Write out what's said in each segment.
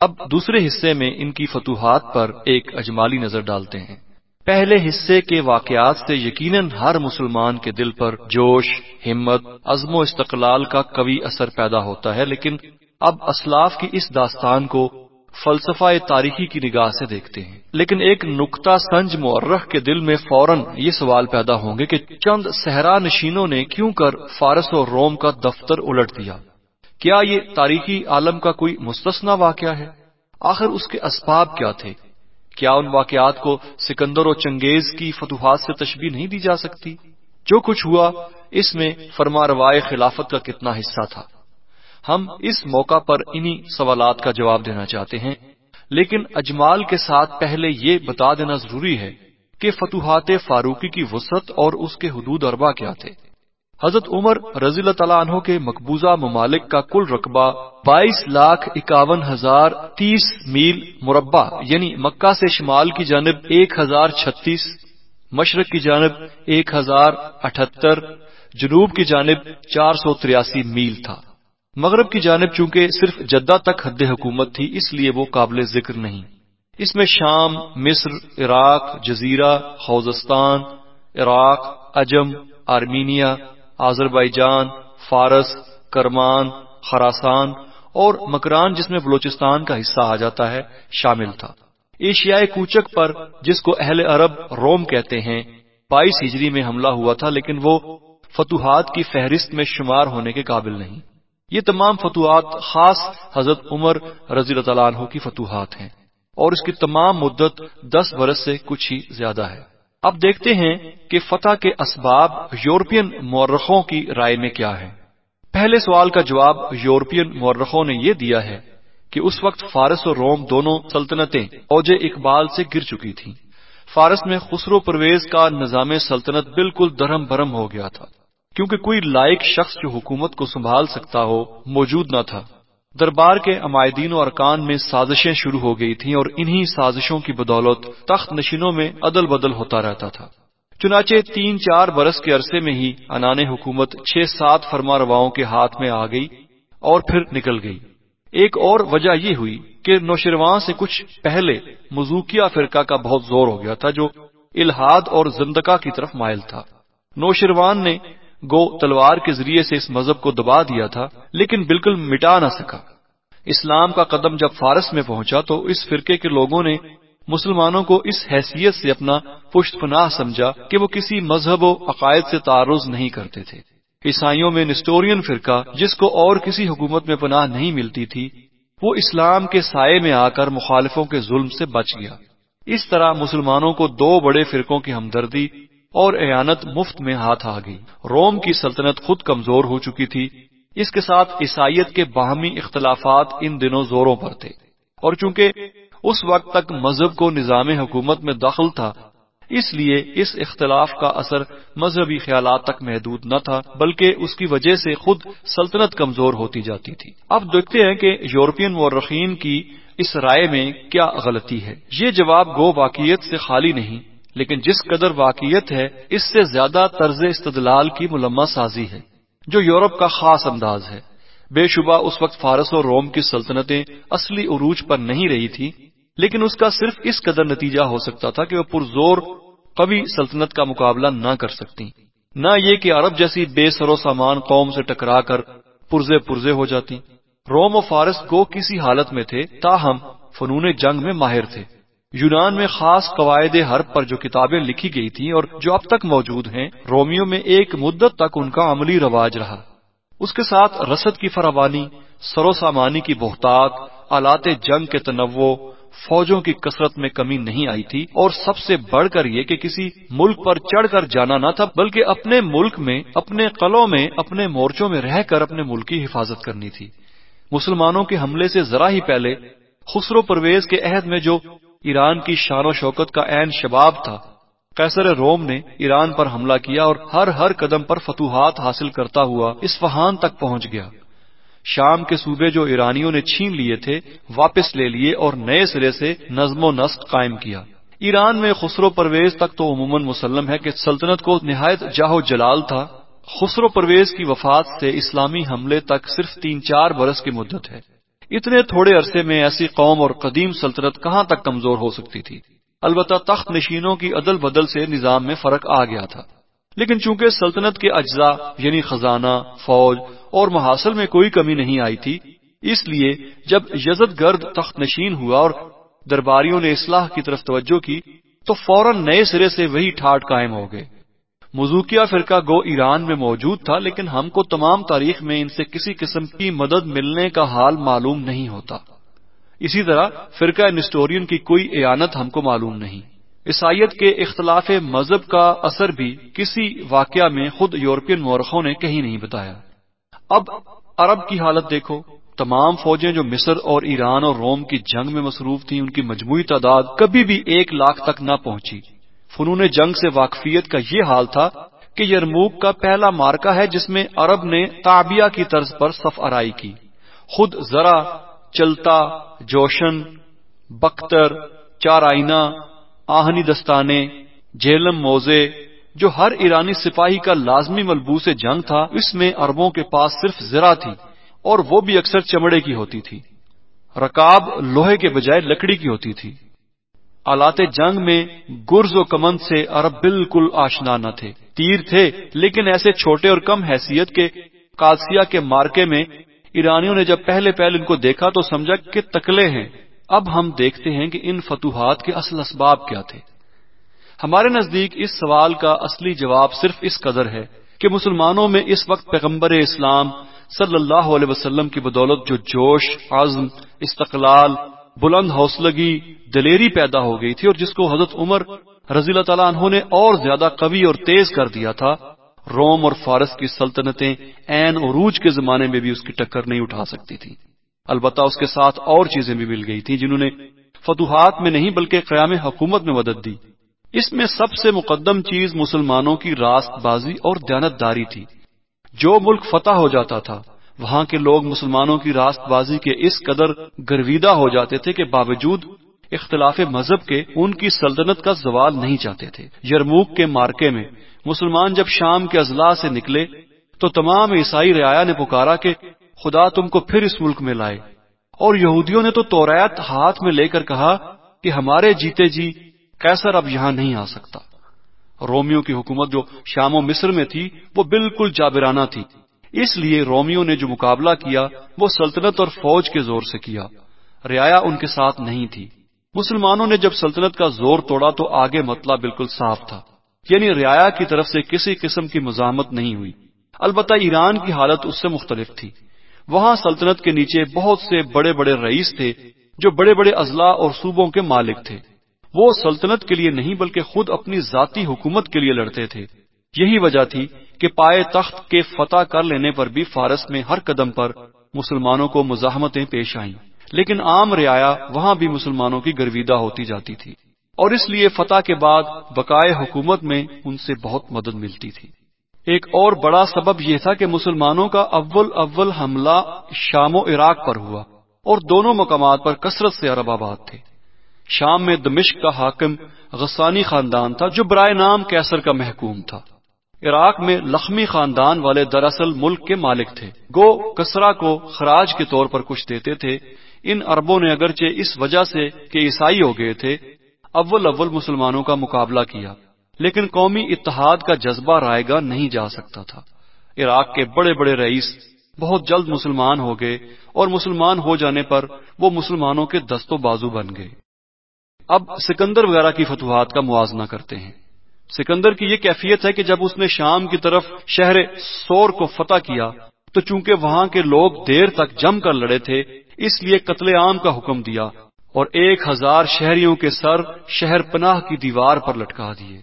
اب دوسرے حصے میں ان کی فتوحات پر ایک اجمالی نظر ڈالتے ہیں۔ پہلے حصے کے واقعات سے یقیناً ہر مسلمان کے دل پر جوش، ہمت، عزم و استقلال کا قوی اثر پیدا ہوتا ہے، لیکن اب اسلاف کی اس داستان کو فلسفہ تاریخی کی نگاہ سے دیکھتے ہیں۔ لیکن ایک نقطہ سنج مورخ کے دل میں فوراً یہ سوال پیدا ہوں گے کہ چند صحرا نشینوں نے کیوں کر فارس اور روم کا دفتر الٹ دیا؟ کیا یہ تاریخی عالم کا کوئی مستثنا واقعہ ہے؟ آخر اس کے اسباب کیا تھے؟ کیا ان واقعات کو سکندر و چنگیز کی فتوحات سے تشبیح نہیں دی جا سکتی؟ جو کچھ ہوا، اس میں فرما روائے خلافت کا کتنا حصہ تھا۔ ہم اس موقع پر انہی سوالات کا جواب دینا چاہتے ہیں، لیکن اجمال کے ساتھ پہلے یہ بتا دینا ضروری ہے کہ فتوحات فاروقی کی وسعت اور اس کے حدود اربا کیا تھے۔ حضرت عمر رضی اللہ تعالیٰ عنہ کے مقبوضہ ممالک کا کل رقبہ بائیس لاکھ اکاون ہزار تیس میل مربع یعنی مکہ سے شمال کی جانب ایک ہزار چھتیس، مشرق کی جانب ایک ہزار اٹھہتر جنوب کی جانب چار سو تریاسی میل تھا۔ مغرب کی جانب چونکہ صرف جدہ تک حد حکومت تھی، اس لیے وہ قابل ذکر نہیں۔ اس میں شام، مصر، عراق، جزیرہ، خوزستان، عراق اجم آرمینیا آذربائی جان فارس، کرمان، خراسان اور مکران جس میں بلوچستان کا حصہ آ جاتا ہے، شامل تھا۔ ایشیائی کوچک پر جس کو اہل عرب روم کہتے ہیں، بائیس ہجری میں حملہ ہوا تھا، لیکن وہ فتوحات کی فہرست میں شمار ہونے کے قابل نہیں۔ یہ تمام فتوحات خاص حضرت عمر رضی اللہ تعالیٰ عنہ کی فتوحات ہیں اور اس کی تمام مدت دس برس سے کچھ ہی زیادہ ہے۔ اب دیکھتے ہیں کہ فتح کے اسباب یورپین مورخوں کی رائے میں کیا ہے پہلے سوال کا جواب یورپین مورخوں نے یہ دیا ہے کہ اس وقت فارس اور روم دونوں سلطنتیں اوج اقبال سے گر چکی تھیں۔ فارس میں خسرو پرویز کا نظام سلطنت بالکل درہم برہم ہو گیا تھا، کیونکہ کوئی لائق شخص جو حکومت کو سنبھال سکتا ہو موجود نہ تھا۔ دربار کے عمائدین و ارکان میں سازشیں شروع ہو گئی تھیں اور انہی سازشوں کی بدولت تخت نشینوں میں عدل بدل ہوتا رہتا تھا۔ چنانچہ تین چار برس کے عرصے میں ہی انان حکومت چھ سات فرما رواؤں کے ہاتھ میں آ گئی اور پھر نکل گئی۔ ایک اور وجہ یہ ہوئی کہ نوشرواں سے کچھ پہلے مزوکیا فرقہ کا بہت زور ہو گیا تھا جو الحاد اور زندکا کی طرف مائل تھا۔ نوشروان نے گو تلوار کے ذریعے سے اس مذہب کو دبا دیا تھا، لیکن بالکل مٹا نہ سکا۔ اسلام کا قدم جب فارس میں پہنچا تو اس فرقے کے لوگوں نے مسلمانوں کو اس حیثیت سے اپنا پشت پناہ سمجھا کہ وہ کسی مذہب و عقائد سے تعارض نہیں کرتے تھے۔ عیسائیوں میں نسٹورین فرقہ، جس کو اور کسی حکومت میں پناہ نہیں ملتی تھی، وہ اسلام کے سائے میں آ کر مخالفوں کے ظلم سے بچ گیا۔ اس طرح مسلمانوں کو دو بڑے فرقوں کی ہمدردی اور اعانت مفت میں ہاتھ آ گئی۔ روم کی سلطنت خود کمزور ہو چکی تھی۔ اس کے ساتھ عیسائیت کے باہمی اختلافات ان دنوں زوروں پر تھے۔ اور چونکہ اس وقت تک مذہب کو نظام حکومت میں داخل تھا، اس لیے اس اختلاف کا اثر مذہبی خیالات تک محدود نہ تھا، بلکہ اس کی وجہ سے خود سلطنت کمزور ہوتی جاتی تھی۔ اب دیکھتے ہیں کہ یورپین مورخین کی اس رائے میں کیا غلطی ہے۔ یہ جواب گو واقعیت سے خالی نہیں۔ لیکن جس قدر واقعیت ہے، اس سے زیادہ طرز استدلال کی ملما سازی ہے، جو یورپ کا خاص انداز ہے۔ بے شبہ اس وقت فارس اور روم کی سلطنتیں اصلی عروج پر نہیں رہی تھی لیکن اس کا صرف اس قدر نتیجہ ہو سکتا تھا کہ وہ پرزور قوی سلطنت کا مقابلہ نہ کر سکتی نہ یہ کہ عرب جیسی بے سرو سامان قوم سے ٹکرا کر پرزے پرزے ہو جاتی۔ روم و فارس کو کسی حالت میں تھے، تاہم فنون جنگ میں ماہر تھے۔ یونان میں خاص قواعد حرب پر جو کتابیں لکھی گئی تھیں اور جو اب تک موجود ہیں رومیو میں ایک مدت تک ان کا عملی رواج رہا۔ اس کے ساتھ رسد کی فراوانی سرو سامانی کی بہتات آلات جنگ کے تنوع، فوجوں کی کثرت میں کمی نہیں آئی تھی اور سب سے بڑھ کر یہ کہ کسی ملک پر چڑھ کر جانا نہ تھا، بلکہ اپنے ملک میں، اپنے قلوں میں، اپنے مورچوں میں رہ کر اپنے ملک کی حفاظت کرنی تھی۔ مسلمانوں کے حملے سے ذرا ہی پہلے خسرو پرویز کے عہد میں جو ایران کی شان و شوکت کا عین شباب تھا۔ قیصر روم نے ایران پر حملہ کیا اور ہر ہر قدم پر فتوحات حاصل کرتا ہوا اس فہان تک پہنچ گیا۔ شام کے صوبے جو ایرانیوں نے چھین لیے تھے، واپس لے لیے اور نئے سرے سے نظم و نسق قائم کیا۔ ایران میں خسرو پرویز تک تو عموماً مسلم ہے کہ سلطنت کو نہایت جاہو جلال تھا۔ خسرو پرویز کی وفات سے اسلامی حملے تک صرف تین چار برس کی مدت ہے۔ اتنے تھوڑے عرصے میں ایسی قوم اور قدیم سلطنت کہاں تک کمزور ہو سکتی تھی؟ البتہ تخت نشینوں کی عدل بدل سے نظام میں فرق آ گیا تھا۔ لیکن چونکہ سلطنت کے اجزاء یعنی خزانہ، فوج اور محاصل میں کوئی کمی نہیں آئی تھی، اس لیے جب یزد گرد تخت نشین ہوا اور درباریوں نے اصلاح کی طرف توجہ کی، تو فوراً نئے سرے سے وہی ٹھاٹ قائم ہو گئے۔ مزوکیا فرقہ گو ایران میں موجود تھا، لیکن ہم کو تمام تاریخ میں ان سے کسی قسم کی مدد ملنے کا حال معلوم نہیں ہوتا۔ اسی طرح فرقہ نسٹورین کی کوئی اعانت ہم کو معلوم نہیں۔ عیسائیت کے اختلاف مذہب کا اثر بھی کسی واقعہ میں خود یورپین مورخوں نے کہیں نہیں بتایا۔ اب عرب کی حالت دیکھو۔ تمام فوجیں جو مصر اور ایران اور روم کی جنگ میں مصروف تھیں، ان کی مجموعی تعداد کبھی بھی ایک لاکھ تک نہ پہنچی۔ فنون جنگ سے واقفیت کا یہ حال تھا کہ یرموک کا پہلا مارکا ہے جس میں عرب نے تابیہ کی طرز پر صف آرائی کی۔ خود ذرا چلتا، جوشن، بختر چار آئینہ آہنی دستانے جیلم موزے، جو ہر ایرانی سپاہی کا لازمی ملبوس جنگ تھا، اس میں اربوں کے پاس صرف زرا تھی اور وہ بھی اکثر چمڑے کی ہوتی تھی۔ رکاب لوہے کے بجائے لکڑی کی ہوتی تھی۔ آلات جنگ میں گرز و کمند سے عرب بالکل آشنا نہ تھے۔ تیر تھے، لیکن ایسے چھوٹے اور کم حیثیت کے کالسیا کے مارکے میں ایرانیوں نے جب پہلے پہلے ان کو دیکھا تو سمجھا کہ تکلے ہیں۔ اب ہم دیکھتے ہیں کہ ان فتوحات کے اصل اسباب کیا تھے۔ ہمارے نزدیک اس سوال کا اصلی جواب صرف اس قدر ہے کہ مسلمانوں میں اس وقت پیغمبر اسلام صلی اللہ علیہ وسلم کی بدولت جو جوش، عزم، استقلال بلند حوصلگی دلیری پیدا ہو گئی تھی اور جس کو حضرت عمر رضی اللہ تعالیٰ عنہ نے اور زیادہ قوی اور تیز کر دیا تھا، روم اور فارس کی سلطنتیں این عروج کے زمانے میں بھی اس کی ٹکر نہیں اٹھا سکتی تھی۔ البتہ اس کے ساتھ اور چیزیں بھی مل گئی تھیں جنہوں نے فتوحات میں نہیں بلکہ قیام حکومت میں مدد دی۔ اس میں سب سے مقدم چیز مسلمانوں کی راست بازی اور دیانت داری تھی۔ جو ملک فتح ہو جاتا تھا وہاں کے لوگ مسلمانوں کی راست بازی کے اس قدر گرویدہ ہو جاتے تھے کہ باوجود اختلاف مذہب کے ان کی سلطنت کا زوال نہیں چاہتے تھے۔ یرموک کے مارکے میں مسلمان جب شام کے اضلاع سے نکلے تو تمام عیسائی رعایا نے پکارا کہ خدا تم کو پھر اس ملک میں لائے۔ اور یہودیوں نے تو توریت ہاتھ میں لے کر کہا کہ ہمارے جیتے جی کیسر اب یہاں نہیں آ سکتا۔ رومیو کی حکومت جو شام و مصر میں تھی وہ بالکل جابرانہ تھی۔ اس لیے رومیو نے جو مقابلہ کیا، وہ سلطنت اور فوج کے زور سے کیا۔ رعایا ان کے ساتھ نہیں تھی۔ مسلمانوں نے جب سلطنت کا زور توڑا تو آگے مطلب بالکل صاف تھا۔ یعنی رعایا کی طرف سے کسی قسم کی مزاحمت نہیں ہوئی۔ البتہ ایران کی حالت اس سے مختلف تھی۔ وہاں سلطنت کے نیچے بہت سے بڑے بڑے رئیس تھے، جو بڑے بڑے اضلاع اور صوبوں کے مالک تھے۔ وہ سلطنت کے لیے نہیں بلکہ خود اپنی ذاتی حکومت کے لیے لڑتے تھے۔ یہی وجہ تھی کہ پائے تخت کے فتح کر لینے پر بھی فارس میں ہر قدم پر مسلمانوں کو مزاحمتیں پیش آئیں۔ لیکن عام رعایا وہاں بھی مسلمانوں کی گرویدہ ہوتی جاتی تھی۔ اور اس لیے فتح کے بعد بقائے حکومت میں ان سے بہت مدد ملتی تھی۔ ایک اور بڑا سبب یہ تھا کہ مسلمانوں کا اول اول حملہ شام و عراق پر ہوا اور دونوں مقامات پر کثرت سے عرب آباد تھے۔ شام میں دمشق کا حاکم غسانی خاندان تھا جو برائے نام کیسر کا محکوم تھا۔ عراق میں لخمی خاندان والے دراصل ملک کے مالک تھے۔ گو کسرا کو خراج کے طور پر کچھ دیتے تھے۔ ان اربوں نے اگرچہ اس وجہ سے کہ عیسائی ہو گئے تھے، اول اول مسلمانوں کا مقابلہ کیا۔ لیکن قومی اتحاد کا جذبہ رائے گا نہیں جا سکتا تھا۔ عراق کے بڑے بڑے رئیس بہت جلد مسلمان ہو گئے اور مسلمان ہو جانے پر وہ مسلمانوں کے دست و بازو بن گئے۔ اب سکندر وغیرہ کی فتوحات کا موازنہ کرتے ہیں۔ سکندر کی یہ کیفیت ہے کہ جب اس نے شام کی طرف شہر سور کو فتح کیا، تو چونکہ وہاں کے لوگ دیر تک جم کر لڑے تھے، اس لیے قتل عام کا حکم دیا اور ایک ہزار شہریوں کے سر شہر پناہ کی دیوار پر لٹکا دیے۔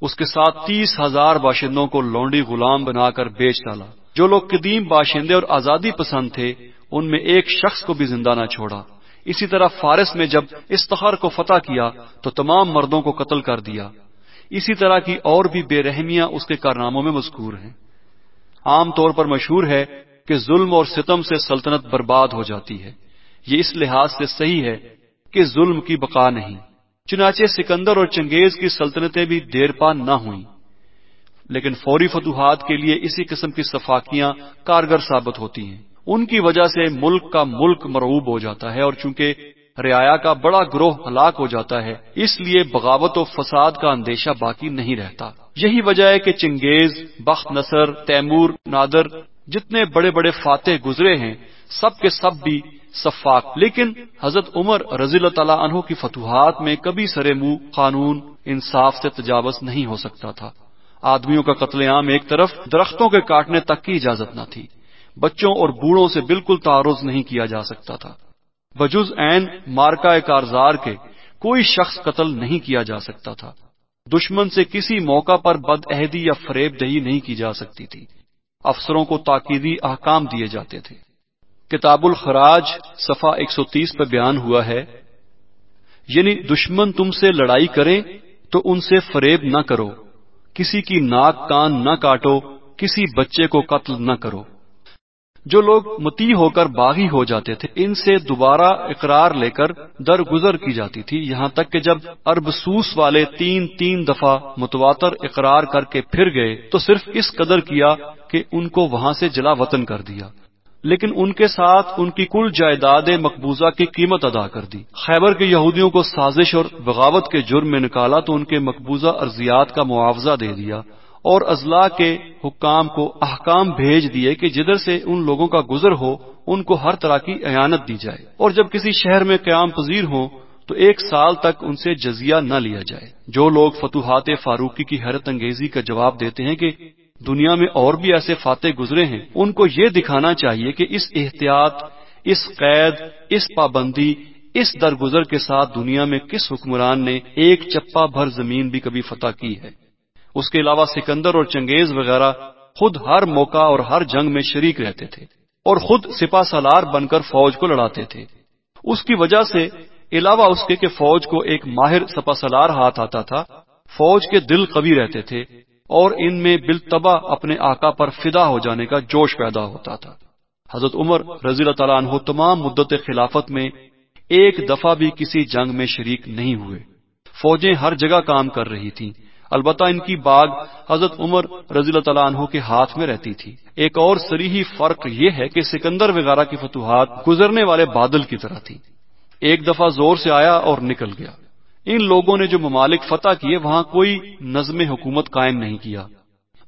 اس کے ساتھ تیس ہزار باشندوں کو لونڈی غلام بنا کر بیچ ڈالا۔ جو لوگ قدیم باشندے اور آزادی پسند تھے، ان میں ایک شخص کو بھی زندہ نہ چھوڑا۔ اسی طرح فارس میں جب استخر کو فتح کیا، تو تمام مردوں کو قتل کر دیا۔ اسی طرح کی اور بھی بے رحمیاں اس کے کارناموں میں مذکور ہیں۔ عام طور پر مشہور ہے کہ ظلم اور ستم سے سلطنت برباد ہو جاتی ہے۔ یہ اس لحاظ سے صحیح ہے کہ ظلم کی بقا نہیں، چنانچہ سکندر اور چنگیز کی سلطنتیں بھی دیر پا نہ ہوئیں۔ لیکن فوری فتوحات کے لیے اسی قسم کی صفاقیاں کارگر ثابت ہوتی ہیں۔ ان کی وجہ سے ملک کا ملک مرعوب ہو جاتا ہے اور چونکہ رعایا کا بڑا گروہ ہلاک ہو جاتا ہے۔ اس لیے بغاوت و فساد کا اندیشہ باقی نہیں رہتا۔ یہی وجہ ہے کہ چنگیز، بخت نصر، تیمور، نادر جتنے بڑے بڑے فاتح گزرے ہیں، سب کے سب بھی صفاق لیکن حضرت عمر رضی اللہ تعالیٰ عنہ کی فتوحات میں کبھی سرے منہ، قانون، انصاف سے تجاوز نہیں ہو سکتا تھا۔ آدمیوں کا قتل عام ایک طرف، درختوں کے کاٹنے تک کی اجازت نہ تھی۔ بچوں اور بوڑھوں سے بالکل تعارض نہیں کیا جا سکتا تھا۔ بجز این مارکا کارزار کے کوئی شخص قتل نہیں کیا جا سکتا تھا۔ دشمن سے کسی موقع پر بد عہدی یا فریب دہی نہیں کی جا سکتی تھی۔ افسروں کو تاکیدی احکام دیے جاتے تھے۔ کتاب الخراج صفا ایک سو تیس پہ بیان ہوا ہے۔ یعنی دشمن تم سے لڑائی کرے تو ان سے فریب نہ کرو۔ کسی کی ناک کان نہ کاٹو، کسی بچے کو قتل نہ کرو۔ جو لوگ متی ہو کر باغی ہو جاتے تھے، ان سے دوبارہ اقرار لے کر درگزر کی جاتی تھی، یہاں تک کہ جب اربسوس والے تین تین دفعہ متواتر اقرار کر کے پھر گئے، تو صرف اس قدر کیا کہ ان کو وہاں سے جلا وطن کر دیا۔ لیکن ان کے ساتھ ان کی کل جائیداد مقبوضہ کی قیمت ادا کر دی۔ خیبر کے یہودیوں کو سازش اور بغاوت کے جرم میں نکالا تو ان کے مقبوضہ ارضیات کا معاوضہ دے دیا۔ اور اضلاع کے حکام کو احکام بھیج دیے کہ جدھر سے ان لوگوں کا گزر ہو، ان کو ہر طرح کی اعانت دی جائے۔ اور جب کسی شہر میں قیام پذیر ہوں، تو ایک سال تک ان سے جزیہ نہ لیا جائے۔ جو لوگ فتوحات فاروقی کی حیرت انگیزی کا جواب دیتے ہیں کہ دنیا میں اور بھی ایسے فاتح گزرے ہیں، ان کو یہ دکھانا چاہیے کہ اس احتیاط، اس قید، اس پابندی، اس درگزر کے ساتھ دنیا میں کس حکمران نے ایک چپا بھر زمین بھی کبھی فتح کی ہے۔ اس کے علاوہ سکندر اور چنگیز وغیرہ خود ہر موقع اور ہر جنگ میں شریک رہتے تھے اور خود سپا سالار بن کر فوج کو لڑاتے تھے۔ اس کی وجہ سے علاوہ اس کے کہ فوج کو ایک ماہر سپا سالار ہاتھ آتا تھا، فوج کے دل قوی رہتے تھے اور ان میں بلتبا اپنے آقا پر فدا ہو جانے کا جوش پیدا ہوتا تھا۔ حضرت عمر رضی اللہ تعالیٰ عنہ تمام مدت خلافت میں ایک دفعہ بھی کسی جنگ میں شریک نہیں ہوئے۔ فوجیں ہر جگہ کام کر رہی تھیں۔ البتہ ان کی باغ حضرت عمر رضی اللہ تعالیٰ عنہ کے ہاتھ میں رہتی تھی۔ ایک اور سریحی فرق یہ ہے کہ سکندر وغیرہ کی فتوحات گزرنے والے بادل کی طرح تھی۔ ایک دفعہ زور سے آیا اور نکل گیا۔ ان لوگوں نے جو ممالک فتح کیے، وہاں کوئی نظم حکومت قائم نہیں کیا۔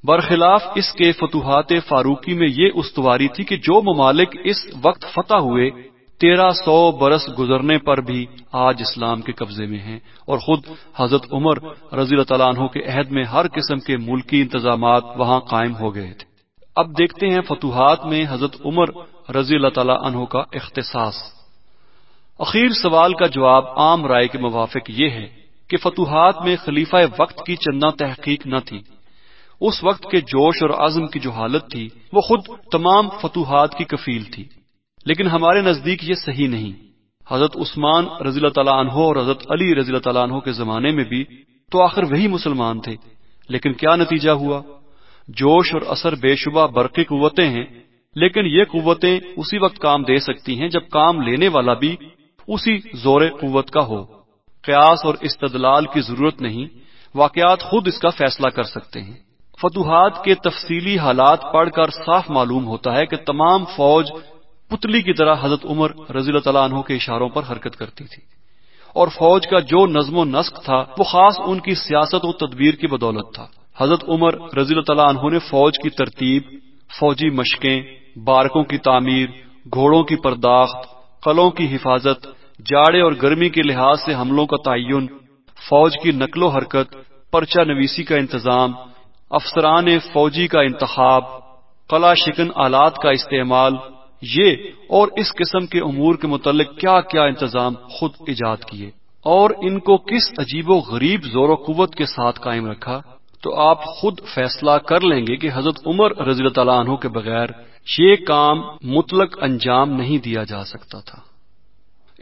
برخلاف اس کے فتوحات فاروقی میں یہ استواری تھی کہ جو ممالک اس وقت فتح ہوئے تیرہ سو برس گزرنے پر بھی آج اسلام کے قبضے میں ہیں اور خود حضرت عمر رضی اللہ تعالیٰ عنہ کے عہد میں ہر قسم کے ملکی انتظامات وہاں قائم ہو گئے تھے۔ اب دیکھتے ہیں فتوحات میں حضرت عمر رضی اللہ تعالیٰ عنہ کا اختصاص۔ اخیر سوال کا جواب عام رائے کے موافق یہ ہے کہ فتوحات میں خلیفہ وقت کی چندہ تحقیق نہ تھی۔ اس وقت کے جوش اور عزم کی جو حالت تھی، وہ خود تمام فتوحات کی کفیل تھی۔ لیکن ہمارے نزدیک یہ صحیح نہیں۔ حضرت عثمان رضی اللہ تعالیٰ عنہ اور حضرت علی رضی اللہ تعالیٰ عنہ کے زمانے میں بھی تو آخر وہی مسلمان تھے۔ لیکن کیا نتیجہ ہوا؟ جوش اور اثر بے شبہ برقی قوتیں ہیں، لیکن یہ قوتیں اسی وقت کام دے سکتی ہیں جب کام لینے والا بھی اسی زور قوت کا ہو۔ قیاس اور استدلال کی ضرورت نہیں، واقعات خود اس کا فیصلہ کر سکتے ہیں۔ فتوحات کے تفصیلی حالات پڑھ کر صاف معلوم ہوتا ہے کہ تمام فوج پتلی کی طرح حضرت عمر رضی اللہ تعالیٰ عنہ کے اشاروں پر حرکت کرتی تھی۔ اور فوج کا جو نظم و نسق تھا، وہ خاص ان کی سیاست و تدبیر کی بدولت تھا۔ حضرت عمر رضی اللہ تعالیٰ عنہ نے فوج کی ترتیب، فوجی مشقیں، بارکوں کی تعمیر، گھوڑوں کی پرداخت قلوں کی حفاظت، جاڑے اور گرمی کے لحاظ سے حملوں کا تعین، فوج کی نقل و حرکت، پرچہ نویسی کا انتظام، افسران فوجی کا انتخاب کلا شکن آلات کا استعمال یہ اور اس قسم کے امور کے متعلق کیا کیا انتظام خود ایجاد کیے اور ان کو کس عجیب و غریب زور و قوت کے ساتھ قائم رکھا تو آپ خود فیصلہ کر لیں گے کہ حضرت عمر رضی اللہ تعالیٰ عنہ کے بغیر یہ کام مطلق انجام نہیں دیا جا سکتا تھا۔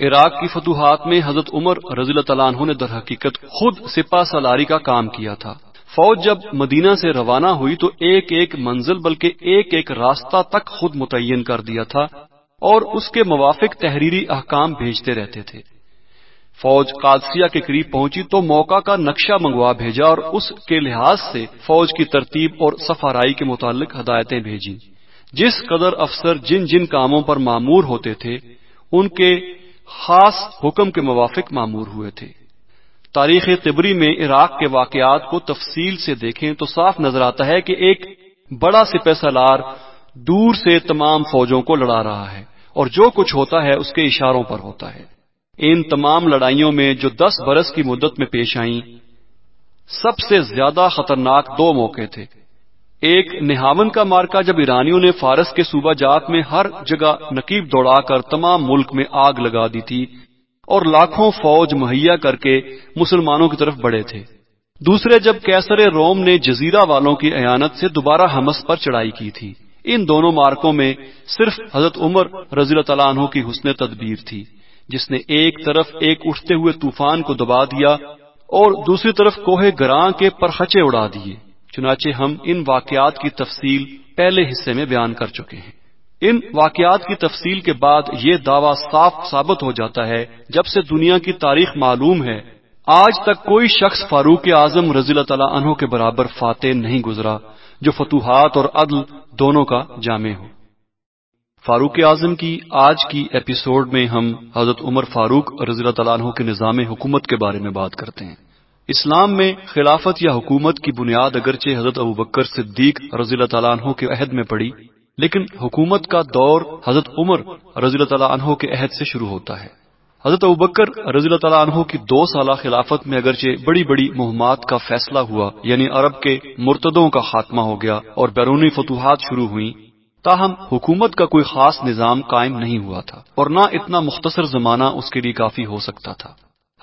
عراق کی فتوحات میں حضرت عمر رضی اللہ تعالیٰ عنہ نے در حقیقت خود سپا سالاری کا کام کیا تھا۔ فوج جب مدینہ سے روانہ ہوئی تو ایک ایک منزل بلکہ ایک ایک راستہ تک خود متعین کر دیا تھا اور اس کے موافق تحریری احکام بھیجتے رہتے تھے۔ فوج قادسیہ کے قریب پہنچی تو موقع کا نقشہ منگوا بھیجا اور اس کے لحاظ سے فوج کی ترتیب اور سفارائی کے متعلق ہدایتیں بھیجی جس قدر افسر جن جن کاموں پر معمور ہوتے تھے، ان کے خاص حکم کے موافق معمور ہوئے تھے۔ تاریخ تبری میں عراق کے واقعات کو تفصیل سے دیکھیں تو صاف نظر آتا ہے کہ ایک بڑا سپہ سالار دور سے تمام فوجوں کو لڑا رہا ہے اور جو کچھ ہوتا ہے اس کے اشاروں پر ہوتا ہے۔ ان تمام لڑائیوں میں جو دس برس کی مدت میں پیش آئیں، سب سے زیادہ خطرناک دو موقع تھے۔ ایک نہاون کا مارکا جب ایرانیوں نے فارس کے صوبہ جات میں ہر جگہ نقیب دوڑا کر تمام ملک میں آگ لگا دی تھی۔ اور لاکھوں فوج مہیا کر کے مسلمانوں کی طرف بڑھے تھے۔ دوسرے جب کیسر روم نے جزیرہ والوں کی اعانت سے دوبارہ ہمس پر چڑھائی کی تھی، ان دونوں مارکوں میں صرف حضرت عمر رضی اللہ تعالیٰ عنہ کی حسن تدبیر تھی، جس نے ایک طرف ایک اٹھتے ہوئے طوفان کو دبا دیا اور دوسری طرف کوہ گراں کے پرخچے اڑا دیے، چنانچہ ہم ان واقعات کی تفصیل پہلے حصے میں بیان کر چکے ہیں۔ ان واقعات کی تفصیل کے بعد یہ دعویٰ صاف ثابت ہو جاتا ہے جب سے دنیا کی تاریخ معلوم ہے۔ آج تک کوئی شخص فاروق اعظم رضی اللہ تعالیٰ عنہ کے برابر فاتح نہیں گزرا، جو فتوحات اور عدل دونوں کا جامع ہو۔ فاروق اعظم کی آج کی ایپیسوڈ میں ہم حضرت عمر فاروق رضی اللہ تعالیٰ عنہ کے نظام حکومت کے بارے میں بات کرتے ہیں۔ اسلام میں خلافت یا حکومت کی بنیاد اگرچہ حضرت ابو بکر صدیق رضی اللہ تعالیٰ عنہ کے عہد میں پڑی لیکن حکومت کا دور حضرت عمر رضی اللہ تعالیٰ عنہ کے عہد سے شروع ہوتا ہے۔ حضرت ابکر رضی اللہ تعالیٰ عنہ کی دو سالہ خلافت میں اگرچہ بڑی بڑی مہمات کا فیصلہ ہوا یعنی عرب کے مرتدوں کا خاتمہ ہو گیا اور بیرونی فتوحات شروع ہوئی تاہم حکومت کا کوئی خاص نظام قائم نہیں ہوا تھا اور نہ اتنا مختصر زمانہ اس کے لیے کافی ہو سکتا تھا۔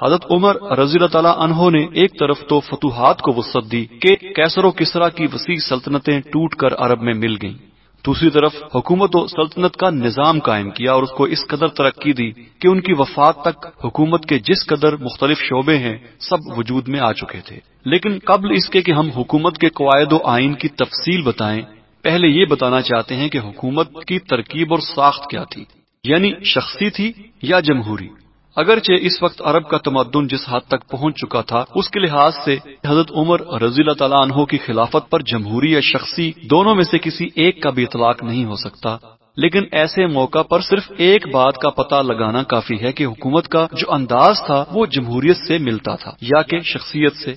حضرت عمر رضی اللہ تعالیٰ عنہ نے ایک طرف تو فتوحات کو وسط دی کہ کیسر و کسرا کی وسیع سلطنتیں ٹوٹ کر عرب میں مل گئیں۔ دوسری طرف، حکومت و سلطنت کا نظام قائم کیا اور اس کو اس قدر ترقی دی کہ ان کی وفات تک حکومت کے جس قدر مختلف شعبے ہیں، سب وجود میں آ چکے تھے۔ لیکن قبل اس کے کہ ہم حکومت کے قواعد و آئین کی تفصیل بتائیں، پہلے یہ بتانا چاہتے ہیں کہ حکومت کی ترکیب اور ساخت کیا تھی؟ یعنی شخصی تھی یا جمہوری؟ اگرچہ اس وقت عرب کا تمدن جس حد تک پہنچ چکا تھا، اس کے لحاظ سے حضرت عمر رضی اللہ تعالیٰ عنہ کی خلافت پر جمہوری یا شخصی دونوں میں سے کسی ایک کا بھی اطلاق نہیں ہو سکتا۔ لیکن ایسے موقع پر صرف ایک بات کا پتہ لگانا کافی ہے کہ حکومت کا جو انداز تھا، وہ جمہوریت سے ملتا تھا یا کہ شخصیت سے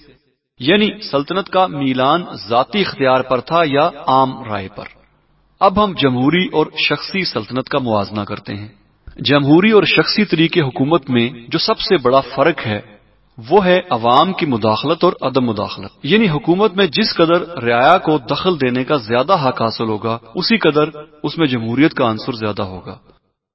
یعنی سلطنت کا میلان ذاتی اختیار پر تھا یا عام رائے پر۔ اب ہم جمہوری اور شخصی سلطنت کا موازنہ کرتے ہیں۔ جمہوری اور شخصی طریقے حکومت میں جو سب سے بڑا فرق ہے، وہ ہے عوام کی مداخلت اور عدم مداخلت۔ یعنی حکومت میں جس قدر رعایا کو دخل دینے کا زیادہ حق حاصل ہوگا، اسی قدر اس میں جمہوریت کا عنصر زیادہ ہوگا۔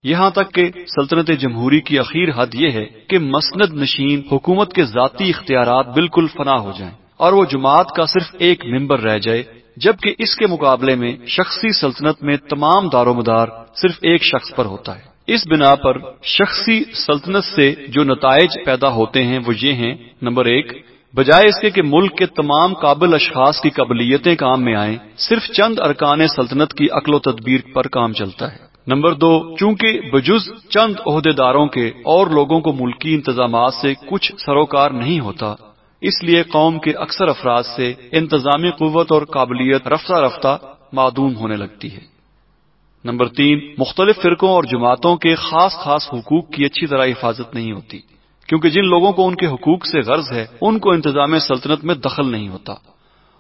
یہاں تک کہ سلطنت جمہوری کی اخیر حد یہ ہے کہ مسند نشین حکومت کے ذاتی اختیارات بالکل فنا ہو جائیں اور وہ جماعت کا صرف ایک ممبر رہ جائے، جبکہ اس کے مقابلے میں شخصی سلطنت میں تمام دار و مدار صرف ایک شخص پر ہوتا ہے۔ اس بنا پر شخصی سلطنت سے جو نتائج پیدا ہوتے ہیں وہ یہ ہیں، نمبر ایک، بجائے اس کے کہ ملک کے تمام قابل اشخاص کی قبلیتیں کام میں آئیں، صرف چند ارکان سلطنت کی عقل و تدبیر پر کام چلتا ہے۔ نمبر دو، چونکہ بجز چند عہدے داروں کے اور لوگوں کو ملکی انتظامات سے کچھ سروکار نہیں ہوتا، اس لیے قوم کے اکثر افراد سے انتظامی قوت اور قابلیت رفتہ رفتہ معدوم ہونے لگتی ہے۔ نمبر تین، مختلف فرقوں اور جماعتوں کے خاص خاص حقوق کی اچھی طرح حفاظت نہیں ہوتی۔ کیونکہ جن لوگوں کو ان کے حقوق سے غرض ہے، ان کو انتظام سلطنت میں دخل نہیں ہوتا۔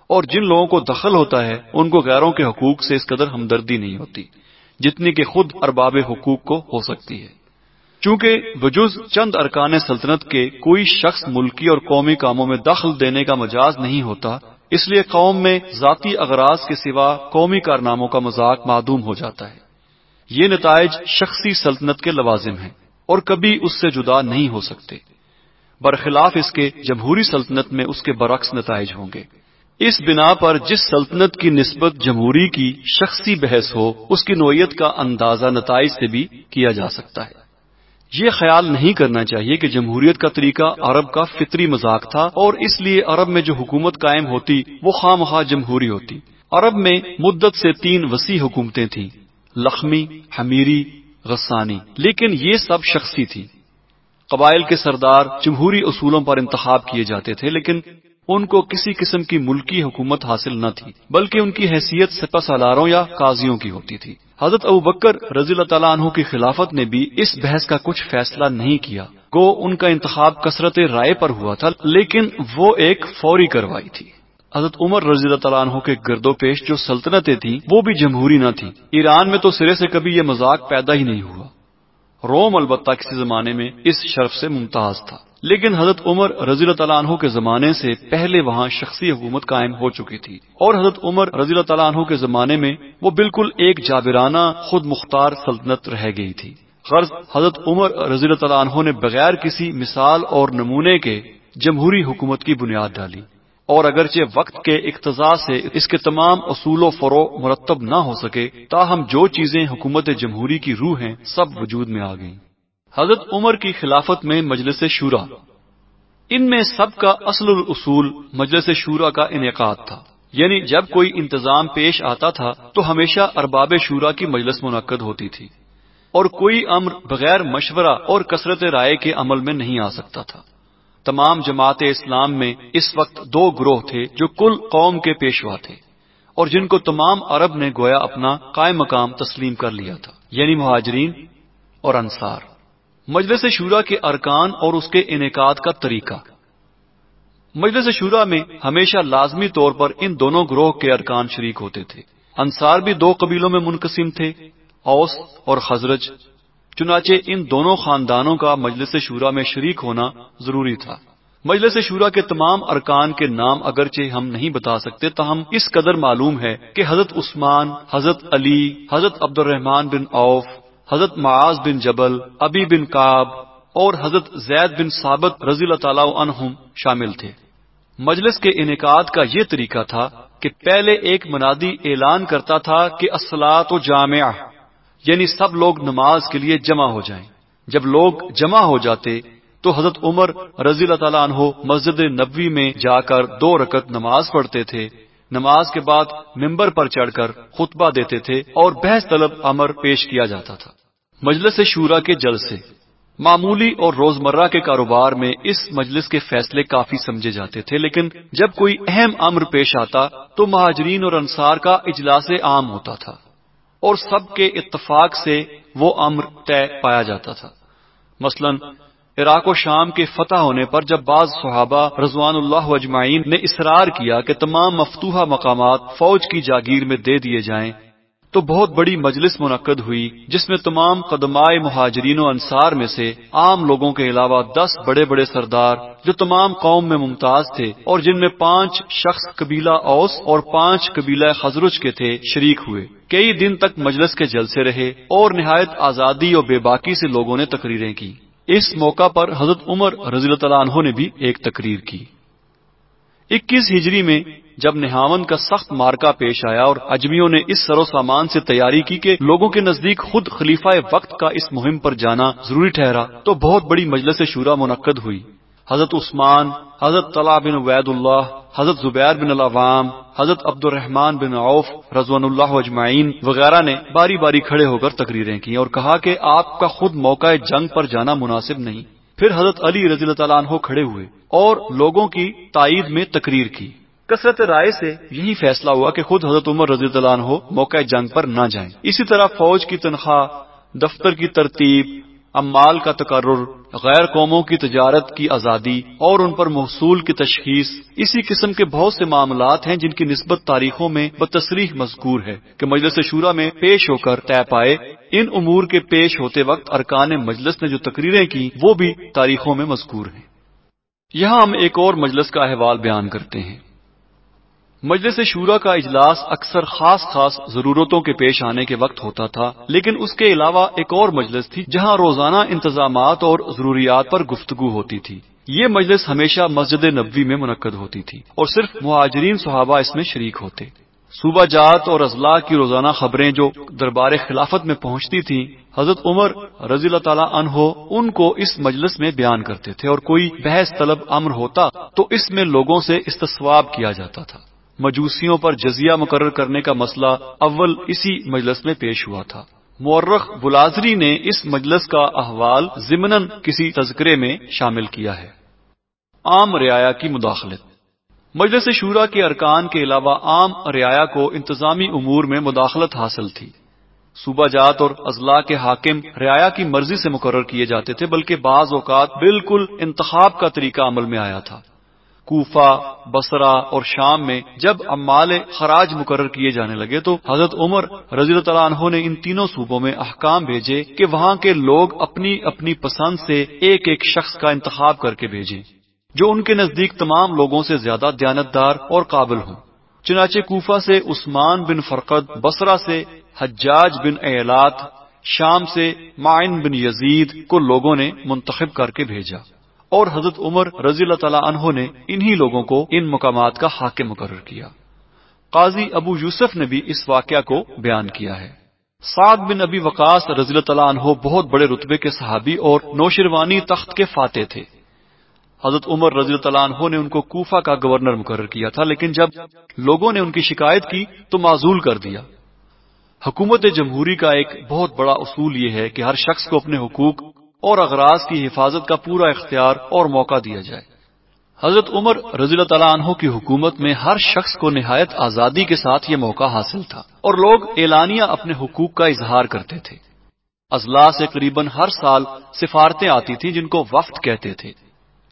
اور جن لوگوں کو دخل ہوتا ہے، ان کو غیروں کے حقوق سے اس قدر ہمدردی نہیں ہوتی، جتنی کہ خود ارباب حقوق کو ہو سکتی ہے۔ چونکہ بجز چند ارکان سلطنت کے کوئی شخص ملکی اور قومی کاموں میں دخل دینے کا مجاز نہیں ہوتا، اس لیے قوم میں ذاتی اغراض کے سوا قومی کارناموں کا مذاق معدوم ہو جاتا ہے۔ یہ نتائج شخصی سلطنت کے لوازم ہیں اور کبھی اس سے جدا نہیں ہو سکتے۔ برخلاف اس کے جمہوری سلطنت میں اس کے برعکس نتائج ہوں گے۔ اس بنا پر جس سلطنت کی نسبت جمہوری کی شخصی بحث ہو، اس کی نوعیت کا اندازہ نتائج سے بھی کیا جا سکتا ہے۔ یہ خیال نہیں کرنا چاہیے کہ جمہوریت کا طریقہ عرب کا فطری مذاق تھا اور اس لیے عرب میں جو حکومت قائم ہوتی، وہ خواہ مخواہ جمہوری ہوتی۔ عرب میں مدت سے تین وسیع حکومتیں تھیں، لخمی، حمیری، غسانی۔ لیکن یہ سب شخصی تھی قبائل کے سردار جمہوری اصولوں پر انتخاب کیے جاتے تھے، لیکن ان کو کسی قسم کی ملکی حکومت حاصل نہ تھی، بلکہ ان کی حیثیت سپا سالاروں یا قاضیوں کی ہوتی تھی۔ حضرت ابو بکر رضی اللہ تعالیٰ عنہ کی خلافت نے بھی اس بحث کا کچھ فیصلہ نہیں کیا۔ گو ان کا انتخاب کثرت رائے پر ہوا تھا، لیکن وہ ایک فوری کروائی تھی۔ حضرت عمر رضی اللہ تعالیٰ عنہ کے گرد و پیش جو سلطنتیں تھیں، وہ بھی جمہوری نہ تھی ایران میں تو سرے سے کبھی یہ مذاق پیدا ہی نہیں ہوا۔ روم البتہ کسی زمانے میں اس شرف سے ممتاز تھا۔ لیکن حضرت عمر رضی اللہ تعالیٰ عنہ کے زمانے سے پہلے وہاں شخصی حکومت قائم ہو چکی تھی۔ اور حضرت عمر رضی اللہ تعالیٰ عنہ کے زمانے میں وہ بالکل ایک جابرانہ خود مختار سلطنت رہ گئی تھی۔ غرض حضرت عمر رضی اللہ تعالیٰ عنہ نے بغیر کسی مثال اور نمونے کے جمہوری حکومت کی بنیاد ڈالی۔ اور اگرچہ وقت کے اقتضاء سے اس کے تمام اصول و فرو مرتب نہ ہو سکے، تاہم جو چیزیں حکومت جمہوری کی روح ہیں، سب وجود میں آ گئیں۔ حضرت عمر کی خلافت میں مجلس شورا۔ ان میں سب کا اصل الاصول مجلس شورا کا انعقاد تھا۔ یعنی جب کوئی انتظام پیش آتا تھا، تو ہمیشہ ارباب شورا کی مجلس منعقد ہوتی تھی۔ اور کوئی امر بغیر مشورہ اور کثرت رائے کے عمل میں نہیں آ سکتا تھا۔ تمام جماعت اسلام میں اس وقت دو گروہ تھے جو کل قوم کے پیشوا تھے اور جن کو تمام عرب نے گویا اپنا قائم مقام تسلیم کر لیا تھا یعنی مہاجرین اور انصار۔ مجلس شورا کے ارکان اور اس کے انعقاد کا طریقہ۔ مجلس شورا میں ہمیشہ لازمی طور پر ان دونوں گروہ کے ارکان شریک ہوتے تھے۔ انصار بھی دو قبیلوں میں منقسم تھے، اوس اور خزرج۔ چنانچہ ان دونوں خاندانوں کا مجلس شورا میں شریک ہونا ضروری تھا۔ مجلس شورا کے تمام ارکان کے نام اگرچہ ہم نہیں بتا سکتے تو ہم اس قدر معلوم ہے کہ حضرت عثمان، حضرت علی، حضرت عبد الرحمان بن اوف حضرت معاذ بن جبل، ابی بن کاب اور حضرت زید بن ثابت رضی اللہ تعالی عنہم شامل تھے۔ مجلس کے انعقاد کا یہ طریقہ تھا کہ پہلے ایک منادی اعلان کرتا تھا کہ اسلات و جامعہ۔ یعنی سب لوگ نماز کے لیے جمع ہو جائیں۔ جب لوگ جمع ہو جاتے، تو حضرت عمر رضی اللہ تعالیٰ عنہ مسجد نبوی میں جا کر دو رکت نماز پڑھتے تھے۔ نماز کے بعد ممبر پر چڑھ کر خطبہ دیتے تھے اور بحث طلب امر پیش کیا جاتا تھا۔ مجلس شورا کے جل سے معمولی اور روزمرہ کے کاروبار میں اس مجلس کے فیصلے کافی سمجھے جاتے تھے، لیکن جب کوئی اہم امر پیش آتا، تو مہاجرین اور انصار کا اجلاس عام ہوتا تھا۔ اور سب کے اتفاق سے وہ امر طے پایا جاتا تھا۔ مثلا، عراق و شام کے فتح ہونے پر جب بعض صحابہ رضوان اللہ اجمعین نے اصرار کیا کہ تمام مفتوحہ مقامات فوج کی جاگیر میں دے دیے جائیں تو بہت بڑی مجلس منعقد ہوئی، جس میں تمام قدمائے مہاجرین و انصار میں سے عام لوگوں کے علاوہ دس بڑے بڑے سردار جو تمام قوم میں ممتاز تھے اور جن میں پانچ شخص قبیلہ اوس اور پانچ قبیلہ خزرج کے تھے شریک ہوئے۔ کئی دن تک مجلس کے جلسے رہے اور نہایت آزادی اور بے باکی سے لوگوں نے تقریریں کی۔ اس موقع پر حضرت عمر رضی اللہ عنہ نے بھی ایک تقریر کی۔ اکیس ہجری میں جب نہاون کا سخت مارکا پیش آیا اور اجمیوں نے اس سرو سامان سے تیاری کی کہ لوگوں کے نزدیک خود خلیفہ وقت کا اس مہم پر جانا ضروری ٹھہرا، تو بہت بڑی مجلس شورا منعقد ہوئی۔ حضرت عثمان، حضرت طلح بن وید اللہ حضرت زبیر بن العوام، حضرت عبد الرحمان بن عوف رضوان اللہ اجمعین وغیرہ نے باری باری کھڑے ہو کر تقریریں کی اور کہا کہ آپ کا خود موقع جنگ پر جانا مناسب نہیں۔ پھر حضرت علی رضی اللہ تعالیٰ عنہ کھڑے ہوئے اور لوگوں کی تائید میں تقریر کی۔ کثرت رائے سے یہی فیصلہ ہوا کہ خود حضرت عمر رضی اللہ عنہ موقع جنگ پر نہ جائیں۔ اسی طرح فوج کی تنخواہ، دفتر کی ترتیب امال کا تقرر غیر قوموں کی تجارت کی آزادی اور ان پر محصول کی تشخیص، اسی قسم کے بہت سے معاملات ہیں جن کی نسبت تاریخوں میں بتصریح مذکور ہے کہ مجلس شورا میں پیش ہو کر طے پائے ان امور کے پیش ہوتے وقت ارکان مجلس نے جو تقریریں کی وہ بھی تاریخوں میں مذکور ہیں۔ یہاں ہم ایک اور مجلس کا احوال بیان کرتے ہیں۔ مجلس شورا کا اجلاس اکثر خاص خاص ضرورتوں کے پیش آنے کے وقت ہوتا تھا، لیکن اس کے علاوہ ایک اور مجلس تھی جہاں روزانہ انتظامات اور ضروریات پر گفتگو ہوتی تھی۔ یہ مجلس ہمیشہ مسجد نبوی میں منعقد ہوتی تھی اور صرف مہاجرین صحابہ اس میں شریک ہوتے۔ صوبہ جات اور اضلاع کی روزانہ خبریں جو دربار خلافت میں پہنچتی تھیں، حضرت عمر رضی اللہ تعالیٰ عنہ ان کو اس مجلس میں بیان کرتے تھے اور کوئی بحث طلب امر ہوتا تو اس میں لوگوں سے استصواب کیا جاتا تھا۔ مجوسیوں پر جزیہ مقرر کرنے کا مسئلہ اول اسی مجلس میں پیش ہوا تھا۔ مورخ بلازری نے اس مجلس کا احوال ضمن کسی تذکرے میں شامل کیا ہے۔ عام رعایا کی مداخلت۔ مجلس شورا کے ارکان کے علاوہ عام رعایا کو انتظامی امور میں مداخلت حاصل تھی۔ صوبہ جات اور اضلاع کے حاکم رعایا کی مرضی سے مقرر کیے جاتے تھے، بلکہ بعض اوقات بالکل انتخاب کا طریقہ عمل میں آیا تھا۔ کوفہ بسرا اور شام میں جب امال خراج مقرر کیے جانے لگے تو حضرت عمر رضی اللہ عنہ نے ان تینوں صوبوں میں احکام بھیجے کہ وہاں کے لوگ اپنی اپنی پسند سے ایک ایک شخص کا انتخاب کر کے بھیجیں، جو ان کے نزدیک تمام لوگوں سے زیادہ دیانتدار اور قابل ہوں۔ چنانچہ کوفہ سے عثمان بن فرقد بسرا سے حجاج بن اعلات شام سے معین بن یزید کو لوگوں نے منتخب کر کے بھیجا۔ اور حضرت عمر رضی اللہ تعالی عنہ نے انہی لوگوں کو ان مقامات کا حاکم مقرر کیا۔ قاضی ابو یوسف نے بھی اس واقعہ کو بیان کیا ہے۔ سعد بن ابی وقاص رضی اللہ تعالیٰ عنہ بہت بڑے رتبے کے صحابی اور نوشروانی تخت کے فاتح تھے۔ حضرت عمر رضی اللہ عنہ نے ان کو کوفہ کا گورنر مقرر کیا تھا، لیکن جب لوگوں نے ان کی شکایت کی تو معذول کر دیا۔ حکومت جمہوری کا ایک بہت بڑا اصول یہ ہے کہ ہر شخص کو اپنے حقوق اور اغراض کی حفاظت کا پورا اختیار اور موقع دیا جائے۔ حضرت عمر رضی اللہ تعالیٰ عنہ کی حکومت میں ہر شخص کو نہایت آزادی کے ساتھ یہ موقع حاصل تھا اور لوگ اعلانیہ اپنے حقوق کا اظہار کرتے تھے۔ اضلاع سے قریب ہر سال سفارتیں آتی تھیں جن کو وفد کہتے تھے۔